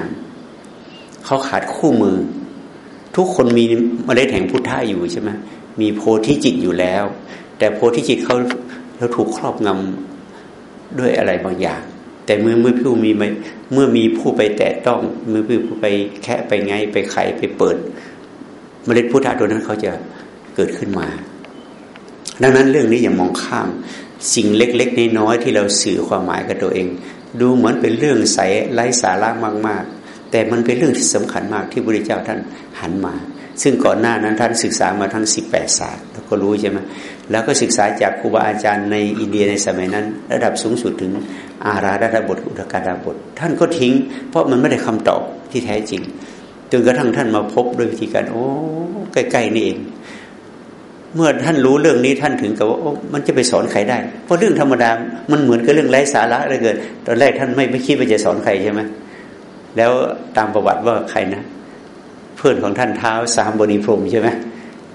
S1: ำเขาขาดคู่มือ ทุกคนมีเมล็ดแห่งพุทธะอยู่ใช่ไหมมีโพธิจิตอยู่แล้ว แต่โพธิจิตเขาเขาถูกครอบงำด้วยอะไรบางอย่าง แต่เมื่อเมื่อผู้มีเมื่อมีผู้ไปแตะต้องเมื่อผู้ไปแค่ไปไงไปไขไปเปิด เมล็ดพุทธะตัวนั้นเขาจะเกิดขึ้นมา ดังนั้นเรื่องนี้อย่ามองข้าม สิ่งเล็กๆน้อยๆที่เราสื่อความหมายกับตัวเอง ดูเหมือนเป็นเรื่องใสไร้สาระมาก ๆ แต่มันเป็นเรื่องที่สำคัญมากที่พระเจ้าท่านหันมา ซึ่งก่อนหน้านั้นท่านศึกษามาทั้งสิบแปดศาสตร์เราก็รู้ใช่ไหม แล้วก็ศึกษาจากครูบาอาจารย์ในอินเดียในสมัยนั้น ระดับสูงสุดถึงอาราดาบทอุตกาดาบท ท่านก็ทิ้ง เพราะมันไม่ได้คำตอบที่แท้จริงจนกระทั่งท่านมาพบด้วยวิธีการ โอ้ใกล้ๆนี่เอง เมื่อท่านรู้เรื่องนี้ท่านถึงกับว่ามันจะไปสอนใครได้ เพราะเรื่องธรรมดามันเหมือนกับเรื่องไร้สาระเลยเกินตอนแรกท่านไม่ไม่คิดว่าจะสอนใครใช่ไหมแล้วตามประวัติว่าใครนะ เพื่อนของท่านเท้าสามบดีพรมใช่ไหม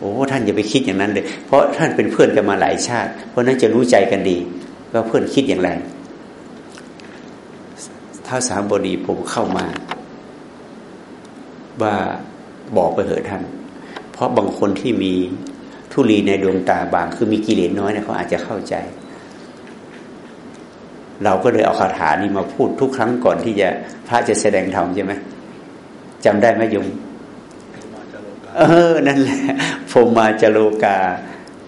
S1: โอ้ท่านอย่าไปคิดอย่างนั้นเลย เพราะท่านเป็นเพื่อนกันมาหลายชาติ เพราะนั้นจะรู้ใจกันดีว่าเพื่อนคิดอย่างไรท้าสามบดีผมเข้ามาว่าบอกไปเถอะท่าน เพราะบางคนที่มีทุลีในดวงตาบาง คือมีกิเลสน้อยเนี่ยเขาอาจจะเข้าใจ เราก็เลยเอาคาถานี้มาพูดทุกครั้งก่อนที่จะพระจะแสดงธรรมใช่ไหมจำได้ไหมยม เออ นั่นแหละผมมาจโลกา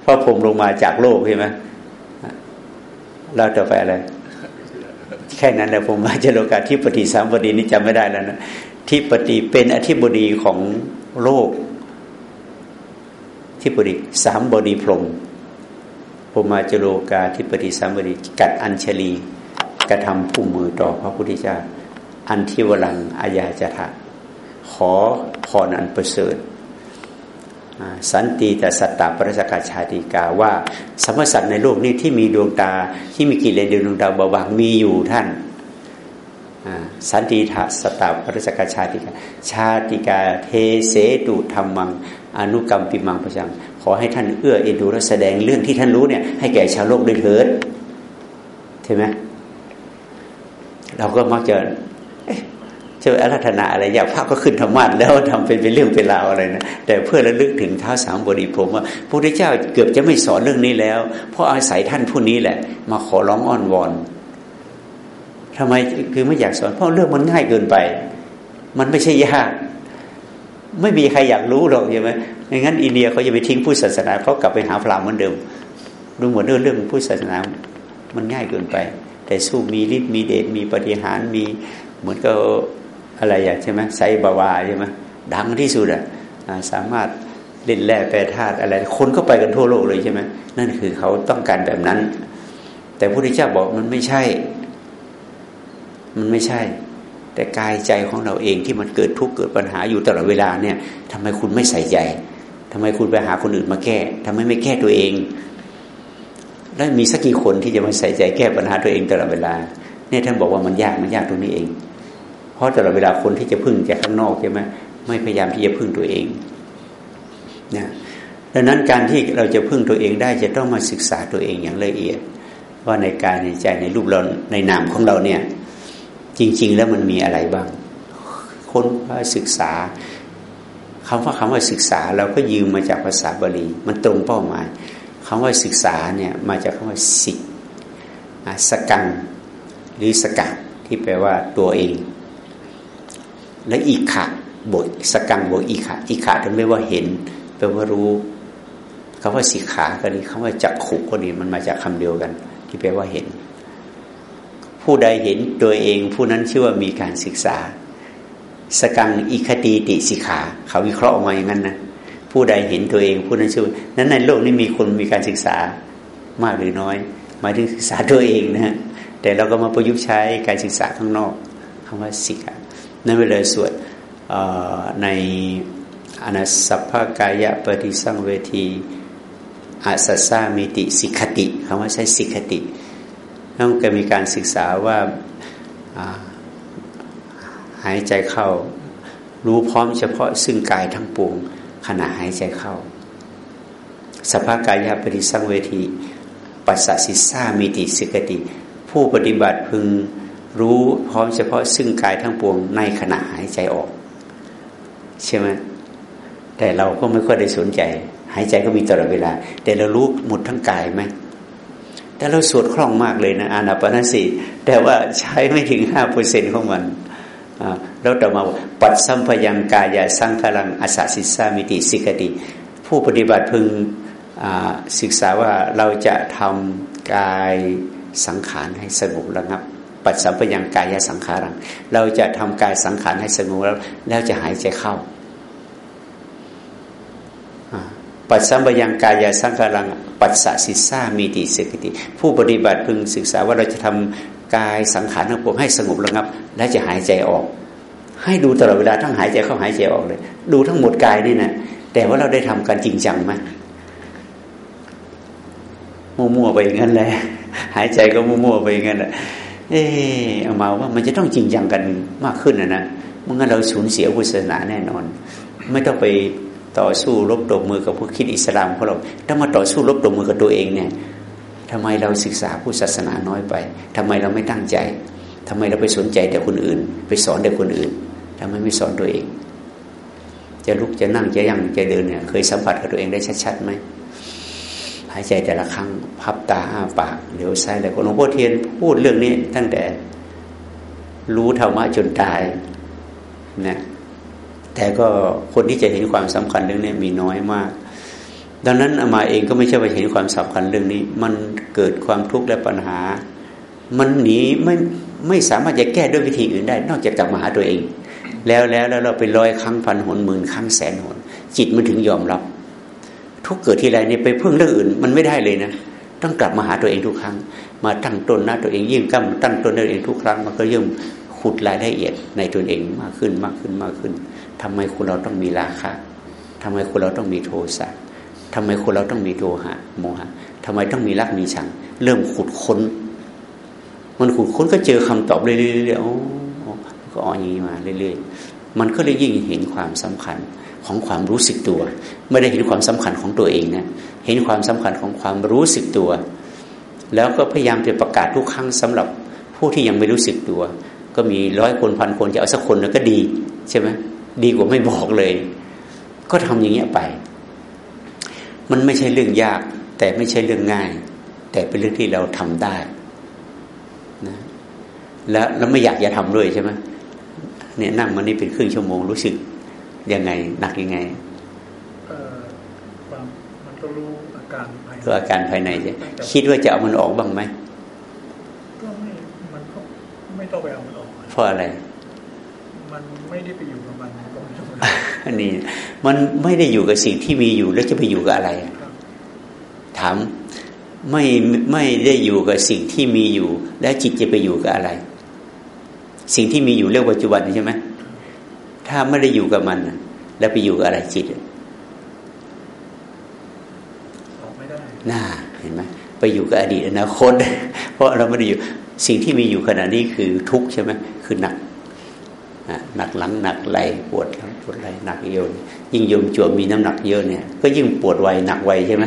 S1: เพราะผมลงมาจากโลกใช่ไหมเราจะไปอะไรแค่นั้นแหละผมมาจโลกาที่ปฏิสามบดีนี่จำไม่ได้แล้วนะที่ปฏิเป็นอธิบดีของโลก ที่ปฏิสามบดีพรมผมมาจโลกาที่ปฏิสามบดี กัดอัญชลีกระทำผู้มือต่อพระพุทธเจ้าอันทิวลังอาญาจทะขอพรอันประเสริฐ สันติแต่สัตตาปรสกาชาติกาว่าสมสัตว์ในโลกนี้ที่มีดวงตาที่มีกิเลสดวงตาเบาบางมีอยู่ท่านสันติทัสตาปรสกาชาติกาชาติกาเทเสตุธรรมัง อนุกรรมปิมังพระจัง ขอให้ท่านเอื้อเอ็นดูและแสดงเรื่องที่ท่านรู้เนี่ยให้แก่ชาวโลกด้วยเถิดใช่ไหมเราก็มักจะ จะอารัธนาอะไรอยากพระก็ขึ้นธรรมะแล้วทำเป็นเป็นเรื่องเป็นราวอะไรนะแต่เพื่อระลึกถึงท้าสามบดีพรมว่าพระพุทธเจ้าเกือบจะไม่สอนเรื่องนี้แล้ว เพราะอาศัยท่านผู้นี้แหละ มาขอร้องอ้อนวอนทำไมคือไม่อยากสอนเพราะเรื่องมันง่ายเกินไป มันไม่ใช่ยาก ไม่มีใครอยากรู้หรอกใช่ไหมงั้นอินเดียเขาจะไปทิ้งพุทธศาสนาเขากลับไปหาพราหมณ์เหมือนเดิมดูเหมือนเรื่องเรื่องพุทธศาสนามันง่ายเกินไป แต่สู้มีฤทธิ์มีเดชมีปฏิหารมีเหมือนกับ อะไรอย่างใช่ไหมไซบาวาใช่ไหมดังที่สุดอะสามารถเล่นแร่แปรธาตุอะไรคนก็ไปกันทั่วโลกเลยใช่ไหมนั่นคือเขาต้องการแบบนั้น แต่พระพุทธเจ้าบอกมันไม่ใช่ มันไม่ใช่ แต่กายใจของเราเองที่มันเกิดทุกข์เกิดปัญหาอยู่ตลอดเวลาเนี่ยทำไมคุณไม่ใส่ใจทำไมคุณไปหาคนอื่นมาแก้ทำไมไม่แก้ตัวเอง แล้วมีสักกี่คนที่จะมาใส่ใจแก้ปัญหาตัวเองตลอดเวลาเนี่ยท่านบอกว่ามันยากมันยากตรงนี้เอง เพราะตลอดเวลาคนที่จะพึ่งจากข้างนอกใช่ไหมไม่พยายามที่จะพึ่งตัวเองนะดังนั้นการที่เราจะพึ่งตัวเองได้จะต้องมาศึกษาตัวเองอย่างละเอียด ว่าในกายในใจในรูปเราในนามของเราเนี่ย จริง ๆ แล้วมันมีอะไรบ้าง ค้นคว้าศึกษาคำว่าคำว่าศึกษาเราก็ยืมมาจากภาษาบาลีมันตรงเป้าหมายคำว่าศึกษาเนี่ยมาจากคำว่าสิกสกังหรือสกัดที่แปลว่าตัวเอง และอีขะบทสกังบทอีขะอีขะถึงไม่ว่าเห็นแปลว่ารู้คำว่าสิกขาก็ดีคำว่าจักขุก็ดีมันมาจากคำเดียวกัน ที่แปลว่าเห็น ผู้ใดเห็นตัวเองผู้นั้นชื่อว่ามีการศึกษา สกังอิคตีติสิขา เขาวิเคราะห์ออกมาอย่างนั้นนะผู้ใดเห็นตัวเองผู้นั้นชื่อนั้นในโลกนี้มีคนมีการศึกษามากหรือน้อย หมายถึงศึกษาตัวเองนะแต่เราก็มาประยุกต์ใช้การศึกษาข้างนอกคำว่าสิกา นั่นเวลาสวดในอนัสสัพพกายะปฏิสังเวทีอาสัสามิติสิกขติคำว่าใช้สิกขติต้องก็มีการศึกษาว่าหายใจเข้า รู้พร้อมเฉพาะซึ่งกายทั้งปวงขณะหายใจเข้าสภากายปฏิสังเวทีปัสสสิสามิติสิกติ ผู้ปฏิบัติพึง รู้พร้อมเฉพาะซึ่งกายทั้งปวงในขณะหายใจออก ใช่ไหมแต่เราก็ไม่ค่อยได้สนใจ หายใจก็มีตลอดเวลา แต่เรารู้หมดทั้งกายไหมแต่เราสวดคล่องมากเลยนะอานาปนสีแต่ว่าใช้ไม่ถึงห้าเปอร์เซ็นของมันแล้วต่อมาปัดสัมพยังกายาสังคลังอาสาสิสามิติสิกติ ผู้ปฏิบัติพึงศึกษาว่าเราจะทำกายสังขารให้สงบระงับ ปัดสัมพยังกายสังขารัง เราจะทำกายสังขารให้สงบแล้วแล้วจะหายใจเข้าปัดสัมปยังกายสังขารัง ปัสสะสิสามีติสกิติ ผู้ปฏิบัติพึงศึกษาว่าเราจะทำกายสังขารทั้งปวงให้สงบระงับ และจะหายใจออก ให้ดูตลอดเวลาทั้งหายใจเข้าหายใจออกเลย ดูทั้งหมดกายนี่นะแต่ว่าเราได้ทำการจริงจังไหมมั่วๆไปอย่างนั้นแหละหายใจก็มั่วๆไปอย่างนั้นแหละ เออเอามาว่ามันจะต้องจริงจังกันมากขึ้นนะนะเมื่องั้นเราสูญเสียพุทธศาสนาแน่นอน ไม่ต้องไปต่อสู้รบตบมือกับพวกคิดอิสลามของเราถ้ามาต่อสู้รบตบมือกับตัวเองเนี่ยทำไมเราศึกษาพุทธศาสนาน้อยไปทำไมเราไม่ตั้งใจทำไมเราไปสนใจแต่คนอื่น ไปสอนแต่คนอื่นทำไมไม่สอนตัวเอง จะลุกจะนั่งจะยั่งจะเดินเนี่ยเคยสัมผัสกับตัวเองได้ชัดๆไหม หายใจแต่ละครั้ง พับตาอ้าปากเดี๋ยวซ้ายแล้วหลวงพ่อเทียนพูดเรื่องนี้ตั้งแต่รู้ธรรมะจนตายนะแต่ก็คนที่จะเห็นความสำคัญเรื่องนี้มีน้อยมาก ดังนั้นอามาเองก็ไม่ใช่ไปเห็นความสำคัญเรื่องนี้ มันเกิดความทุกข์และปัญหา มันหนีไม่ไม่สามารถจะแก้ด้วยวิธีอื่นได้ นอกจากกลับมาหาตัวเอง แล้วแล้วแล้วเราไปร้อยครั้งพันหนหมื่นครั้งแสนหน จิตมันถึงยอมรับ ทุกเกิดทีไรเนี่ยไปพึ่งเรื่องอื่น มันไม่ได้เลยนะต้องกลับมาหาตัวเองทุกครั้ง มาตั้งตนหน้าตัวเองยิ่งกำตั้งตนตัวเองทุกครั้งมันก็ยิ่งขุดรายละเอียดในตนเองมากขึ้นมากขึ้นมากขึ้นทำไมคนเราต้องมีราคะทำไมคนเราต้องมีโทสะทำไมคนเราต้องมีโทหะโมหะทำไมต้องมีรักมีชัง เริ่มขุดค้น มันขุดค้นก็เจอคำตอบเรื่อยๆโอ้ก็อ่อนอย่างนี้มาเรื่อยๆมันก็เลยยิ่งเห็นความสำคัญ ของความรู้สึกตัว ไม่ได้เห็นความสำคัญของตัวเองนะเห็นความสำคัญของความรู้สึกตัว แล้วก็พยายามจะประกาศทุกครั้งสำหรับผู้ที่ยังไม่รู้สึกตัว ก็มีร้อยคนพันคนจะเอาสักคนแล้วก็ดีใช่ไหมดีกว่าไม่บอกเลย ก็ทำอย่างเงี้ยไป มันไม่ใช่เรื่องยาก แต่ไม่ใช่เรื่องง่าย แต่เป็นเรื่องที่เราทำได้นะแล้วแล้วไม่อยากจะทำด้วยใช่ไหมเนี่ยนั่งมานี่เป็นครึ่งชั่วโมงรู้สึก ยังไง หนักยังไง
S2: ความมันก็รู้อาการ
S1: ภายในอาการภายในใช่คิดว่าจะเอามันออกบ้างไหม
S2: ก็ไม่มันก็ไม่ต้องไปเอามันออก
S1: เพราะอะไร
S2: มันไม่ได้ไปอยู่กับมัน
S1: อันนี้มันไม่ได้อยู่กับสิ่งที่มีอยู่แล้วจะไปอยู่กับอะไรถามไม่ไม่ได้อยู่กับสิ่งที่มีอยู่ แล้วจิตจะไปอยู่กับอะไร สิ่งที่มีอยู่เรียกปัจจุบันใช่ไหม ถ้าไม่ได้อยู่กับมัน แล้วไปอยู่กับอะไรจิตน่าเห็นไหมไปอยู่กับอดีตอนาคต เพราะเราไม่ได้อยู่สิ่งที่มีอยู่ขณะนี้คือทุกข์ใช่ไหมคือหนักหนักหลังหนักไหลปวดหลังปวดไหลหนักเยอะยิ่งโยมจวบมีน้ำหนักเยอะเนี่ย ก็ยิ่งปวดไวหนักไวใช่ไหม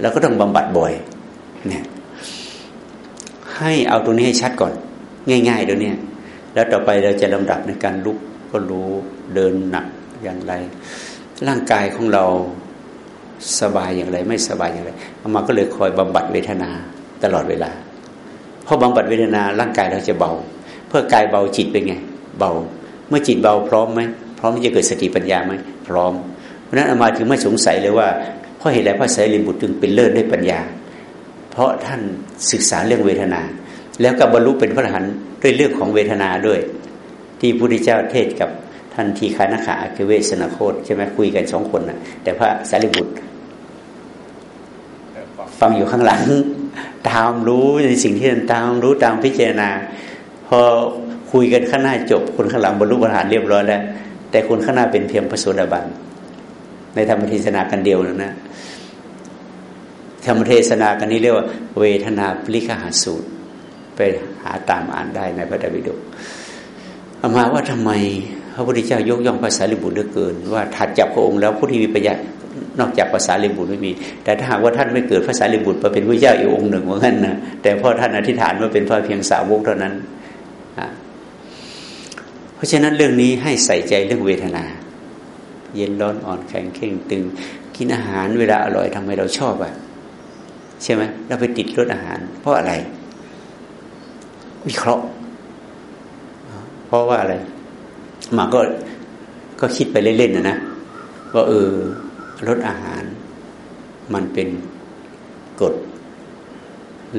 S1: แล้วก็ต้องบำบัดบ่อย เนี่ย ให้เอาตรงนี้ให้ชัดก่อน ง่ายๆเดี๋ยวนี้แล้วต่อไปเราจะลำดับในการลุก ก็รู้เดินหนักอย่างไร ร่างกายของเราสบายอย่างไร ไม่สบายอย่างไรอามาก็เลยคอยบำบัดเวทนาตลอดเวลาพอบำบัดเวทนาร่างกายเราจะเบา เพื่อกายเบาจิตเป็นไง เบา เมื่อจิตเบาพร้อมไหมพร้อมที่จะเกิดสติปัญญาไหมพร้อม เพราะนั้นอามาถึงไม่สงสัยเลยว่าเพราะเหตุไรพระสารีบุตรจึงเป็นเลิศด้วยปัญญา เพราะท่านศึกษาเรื่องเวทนา แล้วก็บรรลุเป็นพระอรหันต์ด้วยเรื่องของเวทนาด้วย ที่พระพุทธเจ้าเทศกับท่านทีคานาขาอเวสนาโคตใช่ไหมคุยกันสองคนนะแต่พระสารีบุตร ฟังอยู่ข้างหลัง ตามรู้ในสิ่งที่ท่านตามรู้ตามพิจารณา พอคุยกันข้างหน้าจบ คนข้างหลังบรรลุบรรหารเรียบร้อยแล้ว แต่คนข้างหน้าเป็นเพียงพระโสดาบันในธรรมเทศนากันเดียวนะนะธรรมเทศนากันนี้เรียกว่า เวทนาปริคหาสูตร ไปหาตามอ่านได้ในพระไตรปิฎก อามาว่าทำไมพระพุทธเจ้ายกย่องภาษาลิบุตรเหลือเกิน ว่าถัดจากพระองค์แล้วผู้ที่มีปัญญานอกจากภาษาลิบุตรไม่มี แต่ถ้าหากว่าท่านไม่เกิดภาษาลิบุตรมาเป็นพระเจ้าอีกองค์หนึ่งว่างั้นนะแต่พ่อท่านอธิษฐานว่าเป็นพระเพียงสาวกเท่านั้นเพราะฉะนั้นเรื่องนี้ให้ใส่ใจเรื่องเวทนา เย็นร้อนอ่อนแข็งเข่งตึง กินอาหารเวลาอร่อยทำไมเราชอบอะใช่ไหมเราไปติดรสอาหาร เพราะอะไร วิเคราะห์ เพราะว่าอะไรหมาก็ก็คิดไปเล่นๆนะนะว่าเออรสอาหาร มันเป็นกรด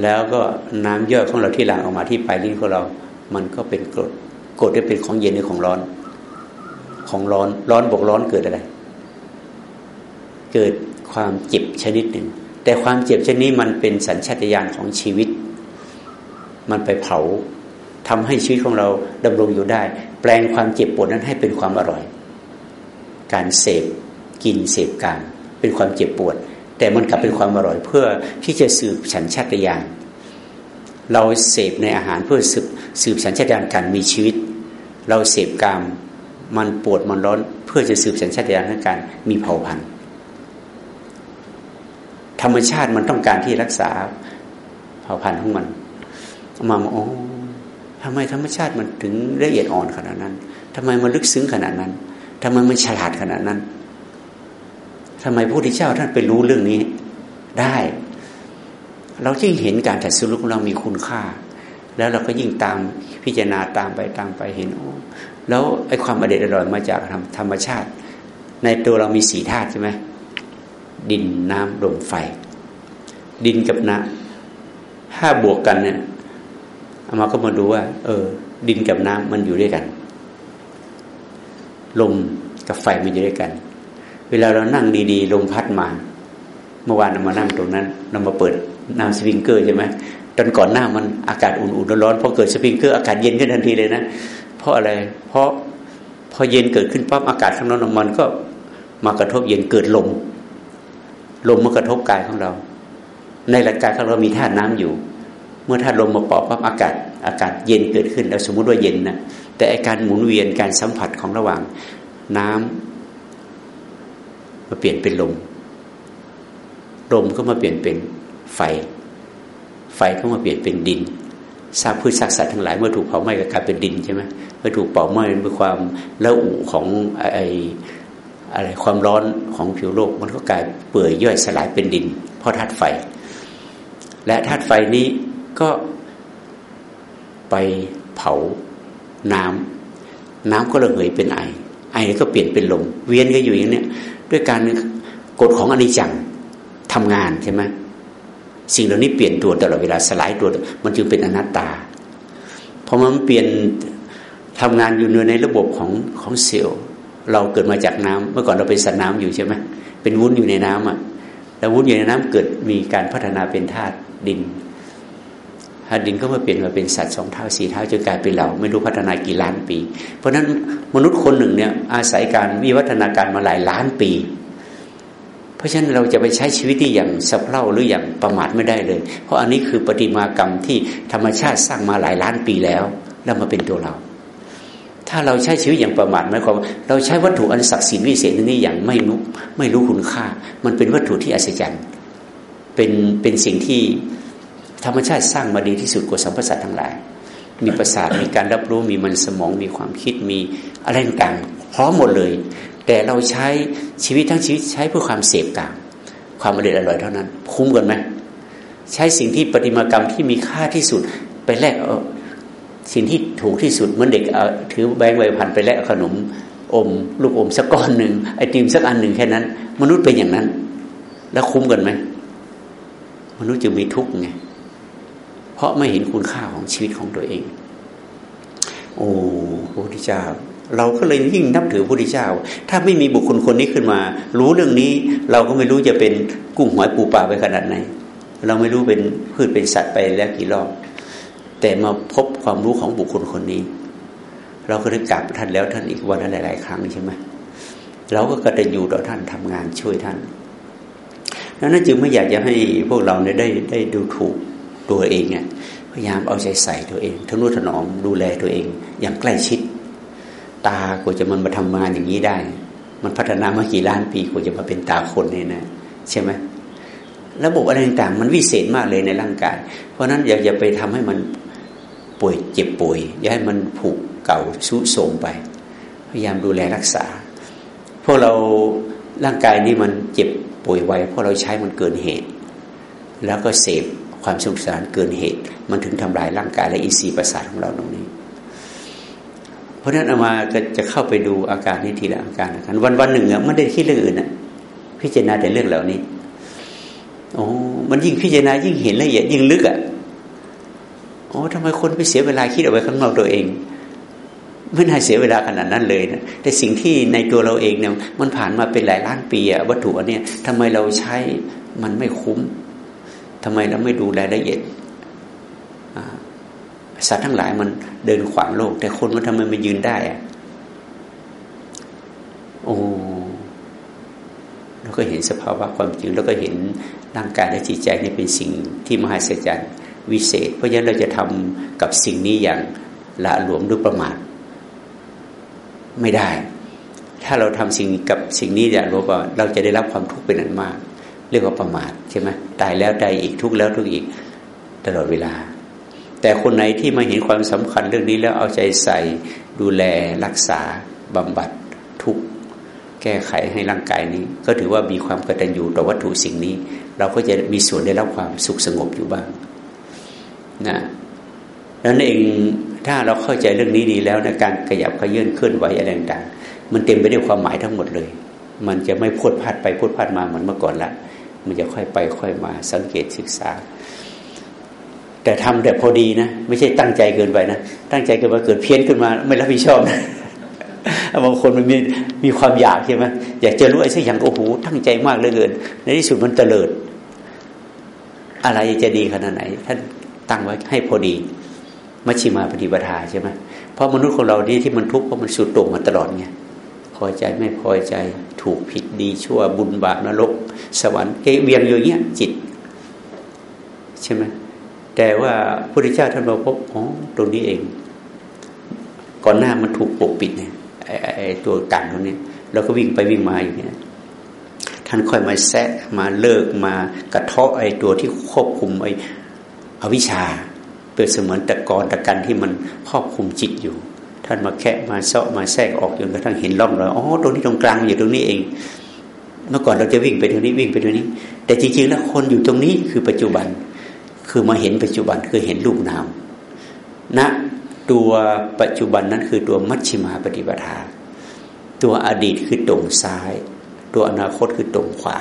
S1: แล้วก็น้ำย่อยของเราที่หลั่งออกมาที่ปลายลิ้นของเรา มันก็เป็นกรดกรดจะเป็นของเย็นหรือของร้อน ของร้อนร้อนบวกร้อนเกิดอะไร เกิดความเจ็บชนิดหนึ่ง แต่ความเจ็บชนิดนี้มันเป็นสัญชาตญาณของชีวิต มันไปเผา ทำให้ชีวิตของเราดำรงอยู่ได้ แปลงความเจ็บปวดนั้นให้เป็นความอร่อย การเสพกินเสพกามเป็นความเจ็บปวด แต่มันกลับเป็นความอร่อยเพื่อที่จะสืบสัญชาตญาณเราเสพในอาหารเพื่อสืบสืบสัญชาตญาณการมีชีวิต เราเสพกามมันปวดมันร้อนเพื่อจะสืบสัญชาตญาณในการมีเผ่าพันธุ์ธรรมชาติมันต้องการที่รักษาเผ่าพันธุ์ของมันมาโอ้ ทำไมธรรมชาติมันถึงละเอียดอ่อนขนาดนั้นทำไมมันลึกซึ้งขนาดนั้นทำไมมันฉลาดขนาดนั้นทำไมพระพุทธเจ้าท่านไปรู้เรื่องนี้ได้ เราจึงเห็นการถัดสู้ของเรามีคุณค่า แล้วเราก็ยิ่งตามพิจารณาตามไปตามไปเห็นโอ้แล้วไอ้ความอเด็ดอร่อยมาจากธรรมชาติ ในตัวเรามีสี่ธาตุใช่ไหมดินน้ำลมไฟ ดินกับน้ำถ้าบวกกันเนี่ย เอามาก็มาดูว่า เออ ดินกับน้ำมันอยู่ด้วยกัน ลมกับไฟมันอยู่ด้วยกัน เวลาเรานั่งดีๆลมพัดมาเมื่อวานเรามานั่งตรงนั้น เรามาเปิดน้ำสปริงเกอร์ใช่ไหมตอนก่อนหน้ามันอากาศอุ่นๆร้อนๆพอเกิดสปริงเกอร์อากาศเย็นขึ้นทันทีเลยนะเพราะอะไร เพราะพอเย็นเกิดขึ้นปั๊บอากาศข้างนอกมันก็มากระทบเย็นเกิดลม ลมมากระทบกายของเรา ในหลักการของเรามีธาตุน้ำอยู่ เมื่อธาตุลมมาปอบปั๊บอากาศอากาศเย็นเกิดขึ้นเราสมมุติว่าเย็นนะแต่อาการหมุนเวียนการสัมผัสของระหว่างน้ำมาเปลี่ยนเป็นลม ลมก็มาเปลี่ยนเป็นไฟ ไฟก็มาเปลี่ยนเป็นดินซากพืชซากสัตว์ทั้งหลายเมื่อถูกเผาไหม้ก็กลายเป็นดินใช่ไหมเมื่อถูกเผาไหม้เป็นความละอุของไออะไรความร้อนของผิวโลก มันก็กลายเปื่อยย่อยสลายเป็นดิน เพราะธาตุไฟ และธาตุไฟนี้ ก็ไปเผาน้ำน้ำก็ระเหยเป็นไอ ไอก็เปลี่ยนเป็นลม เวียนก็อยู่อย่างนี้ด้วยการกฎของอนิจจังทำงานใช่ไหมสิ่งเหล่านี้เปลี่ยนตัวตลอดเวลาสลายตัว มันจึงเป็นอนัตตาพอมันเปลี่ยนทำงานอยู่ในระบบของของเซลล์เราเกิดมาจากน้ำเมื่อก่อนเราเป็นสัตว์น้ำอยู่ใช่ไหมเป็นวุ้นอยู่ในน้ำอะแล้ววุ้นอยู่ในน้ำเกิดมีการพัฒนาเป็นธาตุดิน ธาตุดินก็มาเปลี่ยนมาเป็นสัตว์สองเท้าสี่เท้าจนกลายเป็นเราไม่รู้พัฒนากี่ล้านปี เพราะฉะนั้นมนุษย์คนหนึ่งเนี่ยอาศัยการวิวัฒนาการมาหลายล้านปี เพราะฉะนั้นเราจะไปใช้ชีวิตที่อย่างสะเพร่าหรืออย่างประมาทไม่ได้เลย เพราะอันนี้คือปฏิมากรรมที่ธรรมชาติสร้างมาหลายล้านปีแล้ว แล้วมาเป็นตัวเรา ถ้าเราใช้ชีวิตอย่างประมาทหมายความเราใช้วัตถุอันศักดิ์สิทธิ์วิเศษนี้อย่างไม่รู้ไม่รู้คุณค่า มันเป็นวัตถุที่อัศจรรย์เป็นเป็นสิ่งที่ ธรรมชาติสร้างมาดีที่สุดกว่าสัมพสัตทั้งหลาย มีประสาทมีการรับรู้มีมันสมองมีความคิดมีอะไรต่างๆพร้อมหมดเลย แต่เราใช้ชีวิตทั้งชีวิตใช้เพื่อความเสพกามความอร่อยอร่อยเท่านั้น คุ้มกันไหมใช้สิ่งที่ปฏิมากรรมที่มีค่าที่สุดไปแลกเอาสิ่งที่ถูกที่สุดเหมือนเด็กเอาถือแบงค์ใบพันไปแลกขนมอม ลูกอมสักก้อนหนึ่งไอติมสักอันหนึ่งแค่นั้น มนุษย์เป็นอย่างนั้น แล้วคุ้มกันไหมมนุษย์จึงมีทุกข์ไง เพราะไม่เห็นคุณค่าของชีวิตของตัวเอง โอ้พระพุทธเจ้า เราก็เลยยิ่งนับถือพระพุทธเจ้า ถ้าไม่มีบุคคลคนนี้ขึ้นมา รู้เรื่องนี้ เราก็ไม่รู้จะเป็นกุ้งหอยปูปลาไปขนาดไหน เราไม่รู้เป็นพืชเป็นสัตว์ไปแล้วกี่รอบ แต่มาพบความรู้ของบุคคลคนนี้ เราก็ได้กราบท่านแล้วท่านอีกวันละหลาย ๆ ครั้งใช่ไหมเราก็กระอยู่ต่อท่านทำงานช่วยท่านดังนั้นจึงไม่อยากจะให้พวกเราเนี่ยได้ได้ดูถูก ตัวเองเนี่ยพยายามเอาใจใส่ตัวเองทนุถนอมดูแลตัวเอง อย่างใกล้ชิด ตากว่าจะมันมาทำงานอย่างนี้ได้ มันพัฒนามากี่ล้านปีกว่าจะมาเป็นตาคนเนี่ยนะใช่ไหมระบบอะไรต่างๆมันวิเศษมากเลยในร่างกาย เพราะนั้นอย่าอย่าไปทำให้มันป่วยเจ็บป่วย อย่าให้มันผูกเก่าสุโสมไป พยายามดูแลรักษา พวกเราร่างกายนี้มันเจ็บป่วยไวเพราะเราใช้มันเกินเหตุ แล้วก็เสพ ความสนุกสนานเกินเหตุ มันถึงทำลายร่างกายและอินทรีย์ประสาทของเราตรงนี้ เพราะฉะนั้นอามาก็จะเข้าไปดูอาการนี้ทีละอาการกันวันวันหนึ่งอะไม่ได้คิดเรื่องอื่นอะพิจารณาแต่เรื่องเหล่านี้โอ้มันยิ่งพิจารณายิ่งเห็นละเอียดยิ่งลึกอะโอ้ทำไมคนไปเสียเวลาคิดเอาไว้ข้างนอกตัวเองไม่น่าเสียเวลาขนาดนั้นเลยนะแต่สิ่งที่ในตัวเราเองเนี่ยมันผ่านมาเป็นหลายล้านปีอะวัตถุอันนี้ทำไมเราใช้มันไม่คุ้ม ทำไมเราไม่ดูแลละเอียดสัตว์ทั้งหลายมันเดินขวางโลก แต่คนมันทำไมมันยืนได้อะโอ้เราก็เห็นสภาวะความจริงแล้วก็เห็นร่างกายและจิตใจนี่เป็นสิ่งที่มหัศจรรย์วิเศษ เพราะฉะนั้นเราจะทำกับสิ่งนี้อย่างละหลวมด้วยประมาทไม่ได้ ถ้าเราทำสิ่งกับสิ่งนี้อย่างรู้ว่าเราจะได้รับความทุกข์เป็นอันมาก เรียกว่าประมาทใช่ไหมตายแล้วตายอีกทุกแล้วทุกอีกตลอดเวลา แต่คนไหนที่มาเห็นความสำคัญเรื่องนี้แล้วเอาใจใส่ดูแลรักษาบำบัดทุกแก้ไขให้ร่างกายนี้ ก็ถือว่ามีความกตัญญูต่อวัตถุสิ่งนี้ เราก็จะมีส่วนได้รับความสุขสงบอยู่บ้างนะนั้นเองถ้าเราเข้าใจเรื่องนี้ดีแล้วในการขยับขยื่นเคลื่อนไหวอะไรต่างๆมันเต็มไปด้วยความหมายทั้งหมดเลย มันจะไม่พูดพลาดไปพูดพลาดมาเหมือนเมื่อก่อนละ มันจะค่อยไปค่อยมาสังเกตศึกษา แต่ทำแต่พอดีนะ ไม่ใช่ตั้งใจเกินไปนะ ตั้งใจเกินไปเกิดเพี้ยนขึ้นมาไม่รับผิดชอบนะบางคนมันมีมีความอยากใช่ไหมอยากจะรู้อะไรสักอย่างโอ้โหตั้งใจมากเหลือเกิน ในที่สุดมันเตลิด อะไรจะดีขนาดไหน ท่านตั้งไว้ให้พอดีมัชชิมาปฏิปทาใช่ไหมเพราะมนุษย์ของเรานี่ที่มันทุกข์เพราะมันสุดโต่งมาตลอดไง พอใจไม่พอใจถูกผิดดีชั่วบุญบาปนรก สวรรค์เกเวียงอยู่เงี้ยจิต ใช่ไหมแต่ว่าพระพุทธเจ้าท่านบอกพบอ๋อตรงนี้เอง ก่อนหน้ามันถูกปกปิดเนี่ยไอ้ตัวกันตรงนี้เราก็วิ่งไปวิ่งมาอย่างเงี้ยท่านค่อยมาแซะมาเลิกมากระเทาะไอ้ตัวที่ควบคุมไอ้อวิชชาเปรียบเสมือนตะกอนตะกันที่มันครอบคุมจิตอยู่ ท่านมาแคะมาเซาะมาแทรกออกจนกระทั่งเห็นร่องรอยอ๋อตรงนี้ตรงกลางอยู่ตรงนี้เอง เมื่อก่อนเราจะวิ่งไปตรงนี้วิ่งไปตรงนี้ แต่จริงๆแล้วคนอยู่ตรงนี้คือปัจจุบัน คือมาเห็นปัจจุบันคือเห็นรูปนามณนะตัวปัจจุบันนั้นคือตัวมัชชิมาปฏิปทา ตัวอดีตคือตรงซ้าย ตัวอนาคตคือตรงขวา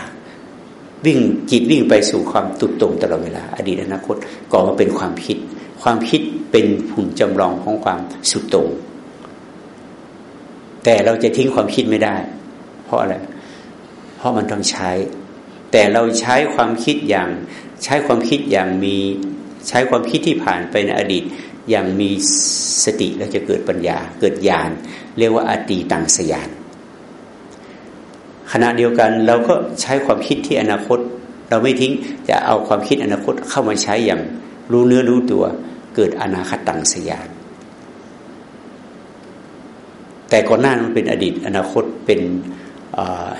S1: วิ่งจิตวิ่งไปสู่ความตุดตรงตลอดเวลา อดีตอนาคตก่อมาเป็นความคิด ความคิดเป็นหุ่นจำลองของความสุดต่ง แต่เราจะทิ้งความคิดไม่ได้ เพราะอะไร เพราะมันต้องใช้ แต่เราใช้ความคิดอย่าง ใช้ความคิดอย่างมีใช้ความคิดที่ผ่านไปในอดีต อย่างมีสติแล้วจะเกิดปัญญา เกิดญาณเรียกว่าอตีตังสยานขณะเดียวกันเราก็ใช้ความคิดที่อนาคต เราไม่ทิ้งจะเอาความคิดอนาคตเข้ามาใช้อย่างรู้เนื้อรู้ตัว เกิดอนาคตังสยาน แต่ก่อนหน้ามันเป็นอดีต อนาคตเป็น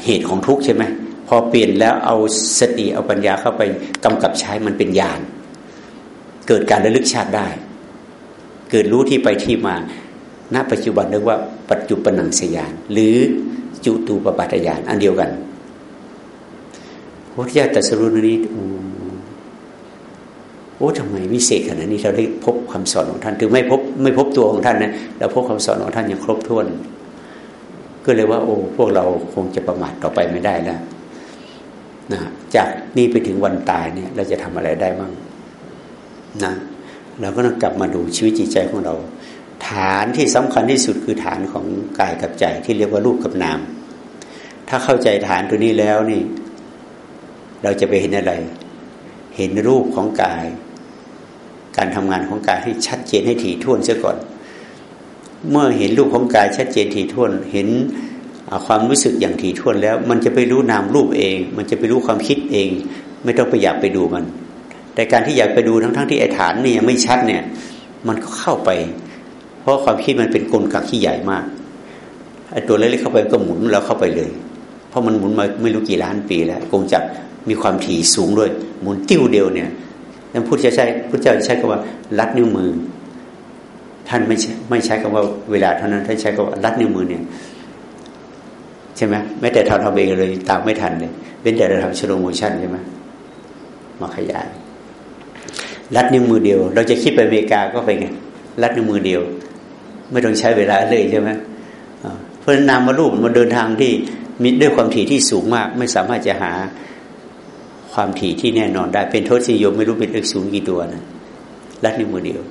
S1: เหตุของทุกข์ใช่ไหมพอเปลี่ยนแล้วเอาสติเอาปัญญาเข้าไปกำกับใช้มันเป็นญาณเกิดการระลึกชาติได้ เกิดรู้ที่ไปที่มาณปัจจุบันเรียกว่าปัจจุบันังสยาน หรือจุตูปปัตยานอันเดียวกันพระพุทธเจ้าตรัสรู้นี้ โอ้ทำไมวิเศษขนาดนี้เราได้พบคำสอนของท่านถึงไม่พบไม่พบตัวของท่านนะเราพบคำสอนของท่านอย่างครบถ้วน ก็เลยว่า โอ้พวกเราคงจะประมาทต่อไปไม่ได้แล้วนะจากนี้ไปถึงวันตายเนี่ย เราจะทำอะไรได้บ้างนะเราก็ต้องกลับมาดูชีวิตจิตใจของเรา ฐานที่สำคัญที่สุดคือฐานของกายกับใจที่เรียกว่ารูปกับนาม ถ้าเข้าใจฐานตัวนี้แล้วนี่ เราจะไปเห็นอะไร เห็นรูปของกาย การทำงานของกายให้ชัดเจนให้ถี่ถ้วนเสียก่อน เมื่อเห็นรูปของกายชัดเจนถี่ถ้วน เห็นความรู้สึกอย่างถี่ถ้วนแล้ว มันจะไปรู้นามรูปเอง มันจะไปรู้ความคิดเอง ไม่ต้องไปอยากไปดูมัน แต่การที่อยากไปดูทั้งๆทที่ไอ้ฐานนี่ยังไม่ชัดเนี่ย มันก็เข้าไป เพราะความคิดมันเป็นกลกักที่ใหญ่มากไอ้ตัวเล็กๆเข้าไปก็หมุนแล้วเข้าไปเลย เพราะมันหมุนมาไม่รู้กี่ล้านปีแล้วคงจะมีความถี่สูงด้วย หมุนติ้วเดียวเนี่ย นั่นพูดจะใช้พูดเจ้าใช้คำว่ารัดนิ้วมือ ท่านไม่ใช่ไม่ใช้คำว่าเวลาเท่านั้นท่านใช้คำว่ารัดนิ้วมือเนี่ยใช่ไหมแม้แต่ทำทำเองเลยตามไม่ทันเลยเป็นแต่เราทำชโลโมชั่นใช่ไหมมาขยายรัดนิ้วมือเดียว เราจะคิดไปอเมริกาก็ไปไงรัดนิ้วมือเดียว ไม่ต้องใช้เวลาเลยใช่ไหมเพราะนามมารูปมันเดินทางที่มีด้วยความถี่ที่สูงมาก ไม่สามารถจะหา ความถี่ที่แน่นอนได้เป็นทษนิยมไม่รู้เป็นเลขศูนย์กี่ตัวนะรัดนิ้วมือเดียว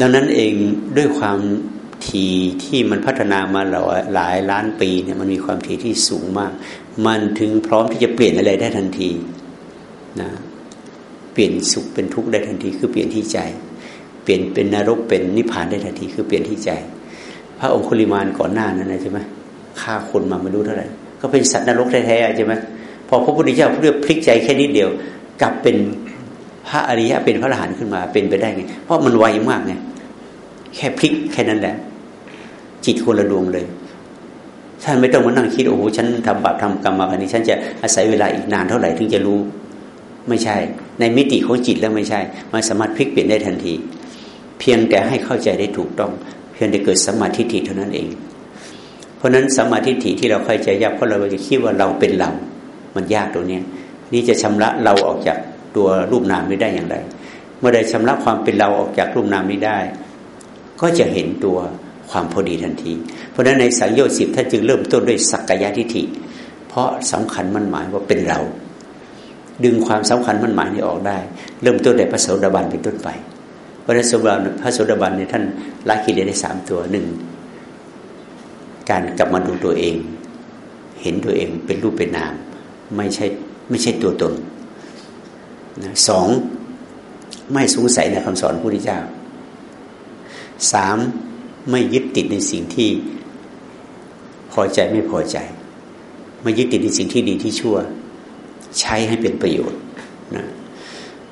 S1: ดังนั้นเองด้วยความถี่ที่มันพัฒนามาหลายหลายล้านปีเนี่ยมันมีความถี่ที่สูงมาก มันถึงพร้อมที่จะเปลี่ยนอะไรได้ทันทีนะเปลี่ยนสุขเป็นทุกข์ได้ทันทีคือเปลี่ยนที่ใจ เปลี่ยนเป็นนรกเป็นนิพพานได้ทันทีคือเปลี่ยนที่ใจ พระองคุลิมานก่อนหน้านั้นนะใช่ไหมฆ่าคนมาไม่รู้เท่าไหร่ก็เป็นสัตว์นรกแท้ๆใช่ไหม พอพระพุทธเจ้าเพื่อพลิกใจแค่นิดเดียว กลับเป็นพระอริยะเป็นพระอรหันต์ขึ้นมาเป็นไปได้ไงเพราะมันไวมากไงแค่พลิกแค่นั้นแหละ จิตคนละดวงเลยท่านไม่ต้องมานั่งคิดโอ้โหฉันทำบาปทำกรรมมาอันนี้ ฉันจะอาศัยเวลาอีกนานเท่าไหร่ถึงจะรู้ ไม่ใช่ ในมิติของจิตแล้วไม่ใช่ มันสามารถพลิกเปลี่ยนได้ทันที เพียงแต่ให้เข้าใจได้ถูกต้อง เพียงแต่เกิดสมาธิิเท่านั้นเอง เพราะนั้นสมาธิิที่เราเข้าใจยากเพราะเราจะคิดว่าเราเป็นเรา มันยากตรงนี้นี่จะชำระเราออกจากตัวรูปนามไม่ได้อย่างไร เมื่อใดชำระความเป็นเราออกจากรูปนามนี้ได้ ก็จะเห็นตัวความพอดีทันที เพราะฉะนั้นในสังโยชน์สิบท่านจึงเริ่มต้นด้วยสักกายทิฏฐิ เพราะสำคัญมันหมายว่าเป็นเรา ดึงความสำคัญมันหมายนี้ออกได้ เริ่มต้นในพระโสดาบันเป็นต้นไปเพราะนั้นพระโสดาบันเนี่ยท่านละกิเลสได้สามตัวหนึ่งการกลับมาดูตัวเอง เห็นตัวเองเป็นรูปเป็นนาม ไม่ใช่ไม่ใช่ตัวตนนะสองไม่สงสัยในคำสอนพระพุทธเจ้าสามไม่ยึดติดในสิ่งที่พอใจไม่พอใจ ไม่ยึดติดในสิ่งที่ดีที่ชั่ว ใช้ให้เป็นประโยชน์นะ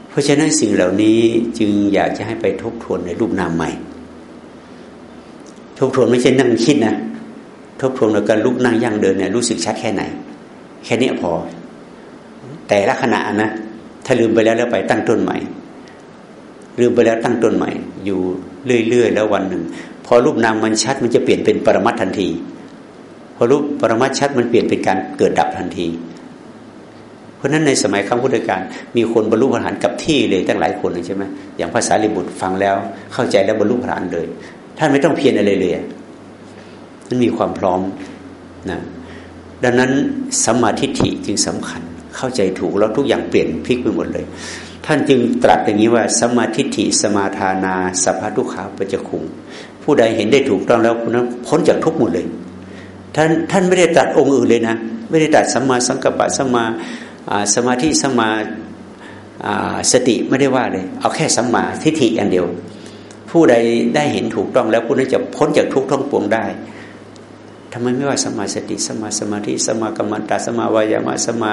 S1: เพราะฉะนั้นสิ่งเหล่านี้จึงอยากจะให้ไปทบทวนในรูปนามใหม่ ทบทวนไม่ใช่นั่งคิดนะทบทวนในการลุกนั่งย่างเดินเนี่ยรู้สึกชัดแค่ไหน แค่นี้พอ แต่ละขณะนะถ้าลืมไปแล้วแล้วไปตั้งต้นใหม่ ลืมไปแล้วตั้งต้นใหม่ อยู่เรื่อยๆแล้ววันหนึ่ง พอรูปนามมันชัดมันจะเปลี่ยนเป็นปรมัตทันที พอรูปปรมัตชัดมันเปลี่ยนเป็นการเกิดดับทันที เพราะฉะนั้นในสมัยครั้งพุทธกาลมีคนบรรลุพระฐานกับที่เลยตั้งหลายคนเลยใช่ไหมอย่างภาษาลิบุตรฟังแล้ว เข้าใจแล้วบรรลุพระฐานเลยท่านไม่ต้องเพียรอะไรเลยมันมีความพร้อมนะ ดังนั้นสมาธิฐิจึงสำคัญเข้าใจถูกแล้วทุกอย่างเปลี่ยนพลิกไปหมดเลย ท่านจึงตรัสอย่างนี้ว่าสมาธิฐิสมาทานาสัพพทุขาปจะคุงผู้ใดเห็นได้ถูกต้องแล้วคนนั้นพ้นจากทุกหมดเลย ท่านท่านไม่ได้ตรัสองค์อื่นเลยนะ ไม่ได้ตรัสสัมมาสังกัปปะสัมมาสมาธิสมาสติไม่ได้ว่าเลย เอาแค่สัมมาทิฏฐิอย่างเดียว ผู้ใดได้เห็นถูกต้องแล้วผู้นั้นจะพ้นจากทุกข์ท้องปวงได้ ทำไมไม่ว่าสมาสติสมาสมาธิสมากรรมันตาสมาวายามะสมา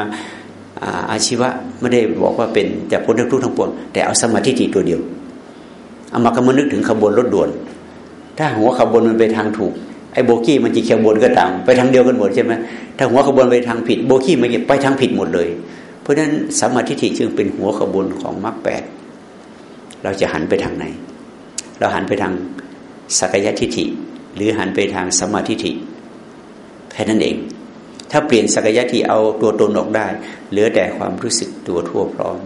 S1: อาชีวะไม่ได้บอกว่าเป็นจะพ้นทุกข์ทั้งปวงแต่เอาสมาธิิตัวเดียวเอามากำมนึกถึงขบวนรถด่วน ถ้าหัวขบวนมันไปทางถูกไอ้โบกี้มันจะขบวนก็ตามไปทางเดียวกันหมดใช่ไหมถ้าหัวขบวนไปทางผิดโบกี้มันไปทางผิดหมดเลย เพราะฉะนั้นสมาทิฏฐิจึงเป็นหัวขบวนของมรรคแปดเราจะหันไปทางไหน เราหันไปทางสักยทิฏฐิหรือหันไปทางสมาธิฐิ แค่นั้นเอง ถ้าเปลี่ยนสักยะทิเอาตัวตนออกได้ เหลือแต่ความรู้สึกตัวทั่วพร้อม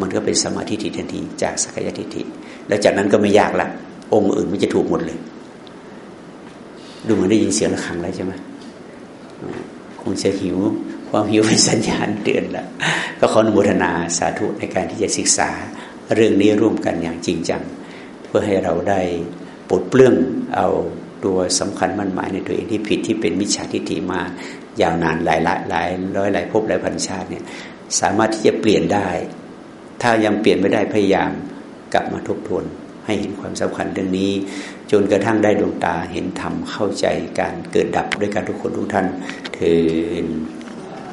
S1: มันก็เป็นสมาธิฐิทันทีจากสักยะทิฏฐิแล้วจากนั้นก็ไม่ยากละองค์อื่นมันจะถูกหมดเลย ดูเหมือนได้ยินเสียงระฆังแล้วใช่ไหมคงจะหิวความหิวเป็นสัญญาณเตือนละก็ขออนุโมทนาสาธุในการที่จะศึกษาเรื่องนี้ร่วมกันอย่างจริงจัง เพื่อให้เราได้ปลดเปลื้องเอา ตัวสำคัญมั่นหมายในตัวเองที่ผิดที่เป็นมิจฉาทิฏฐิมายาวนานหลายหลายหลายร้อยหลายภพหลายพันชาติเนี่ยสามารถที่จะเปลี่ยนได้ ถ้ายังเปลี่ยนไม่ได้พยายามกลับมาทบทวน ให้เห็นความสำคัญเรื่องนี้ จนกระทั่งได้ดวงตาเห็นธรรมเข้าใจการเกิดดับด้วยการทุกคนทุกท่านเถิด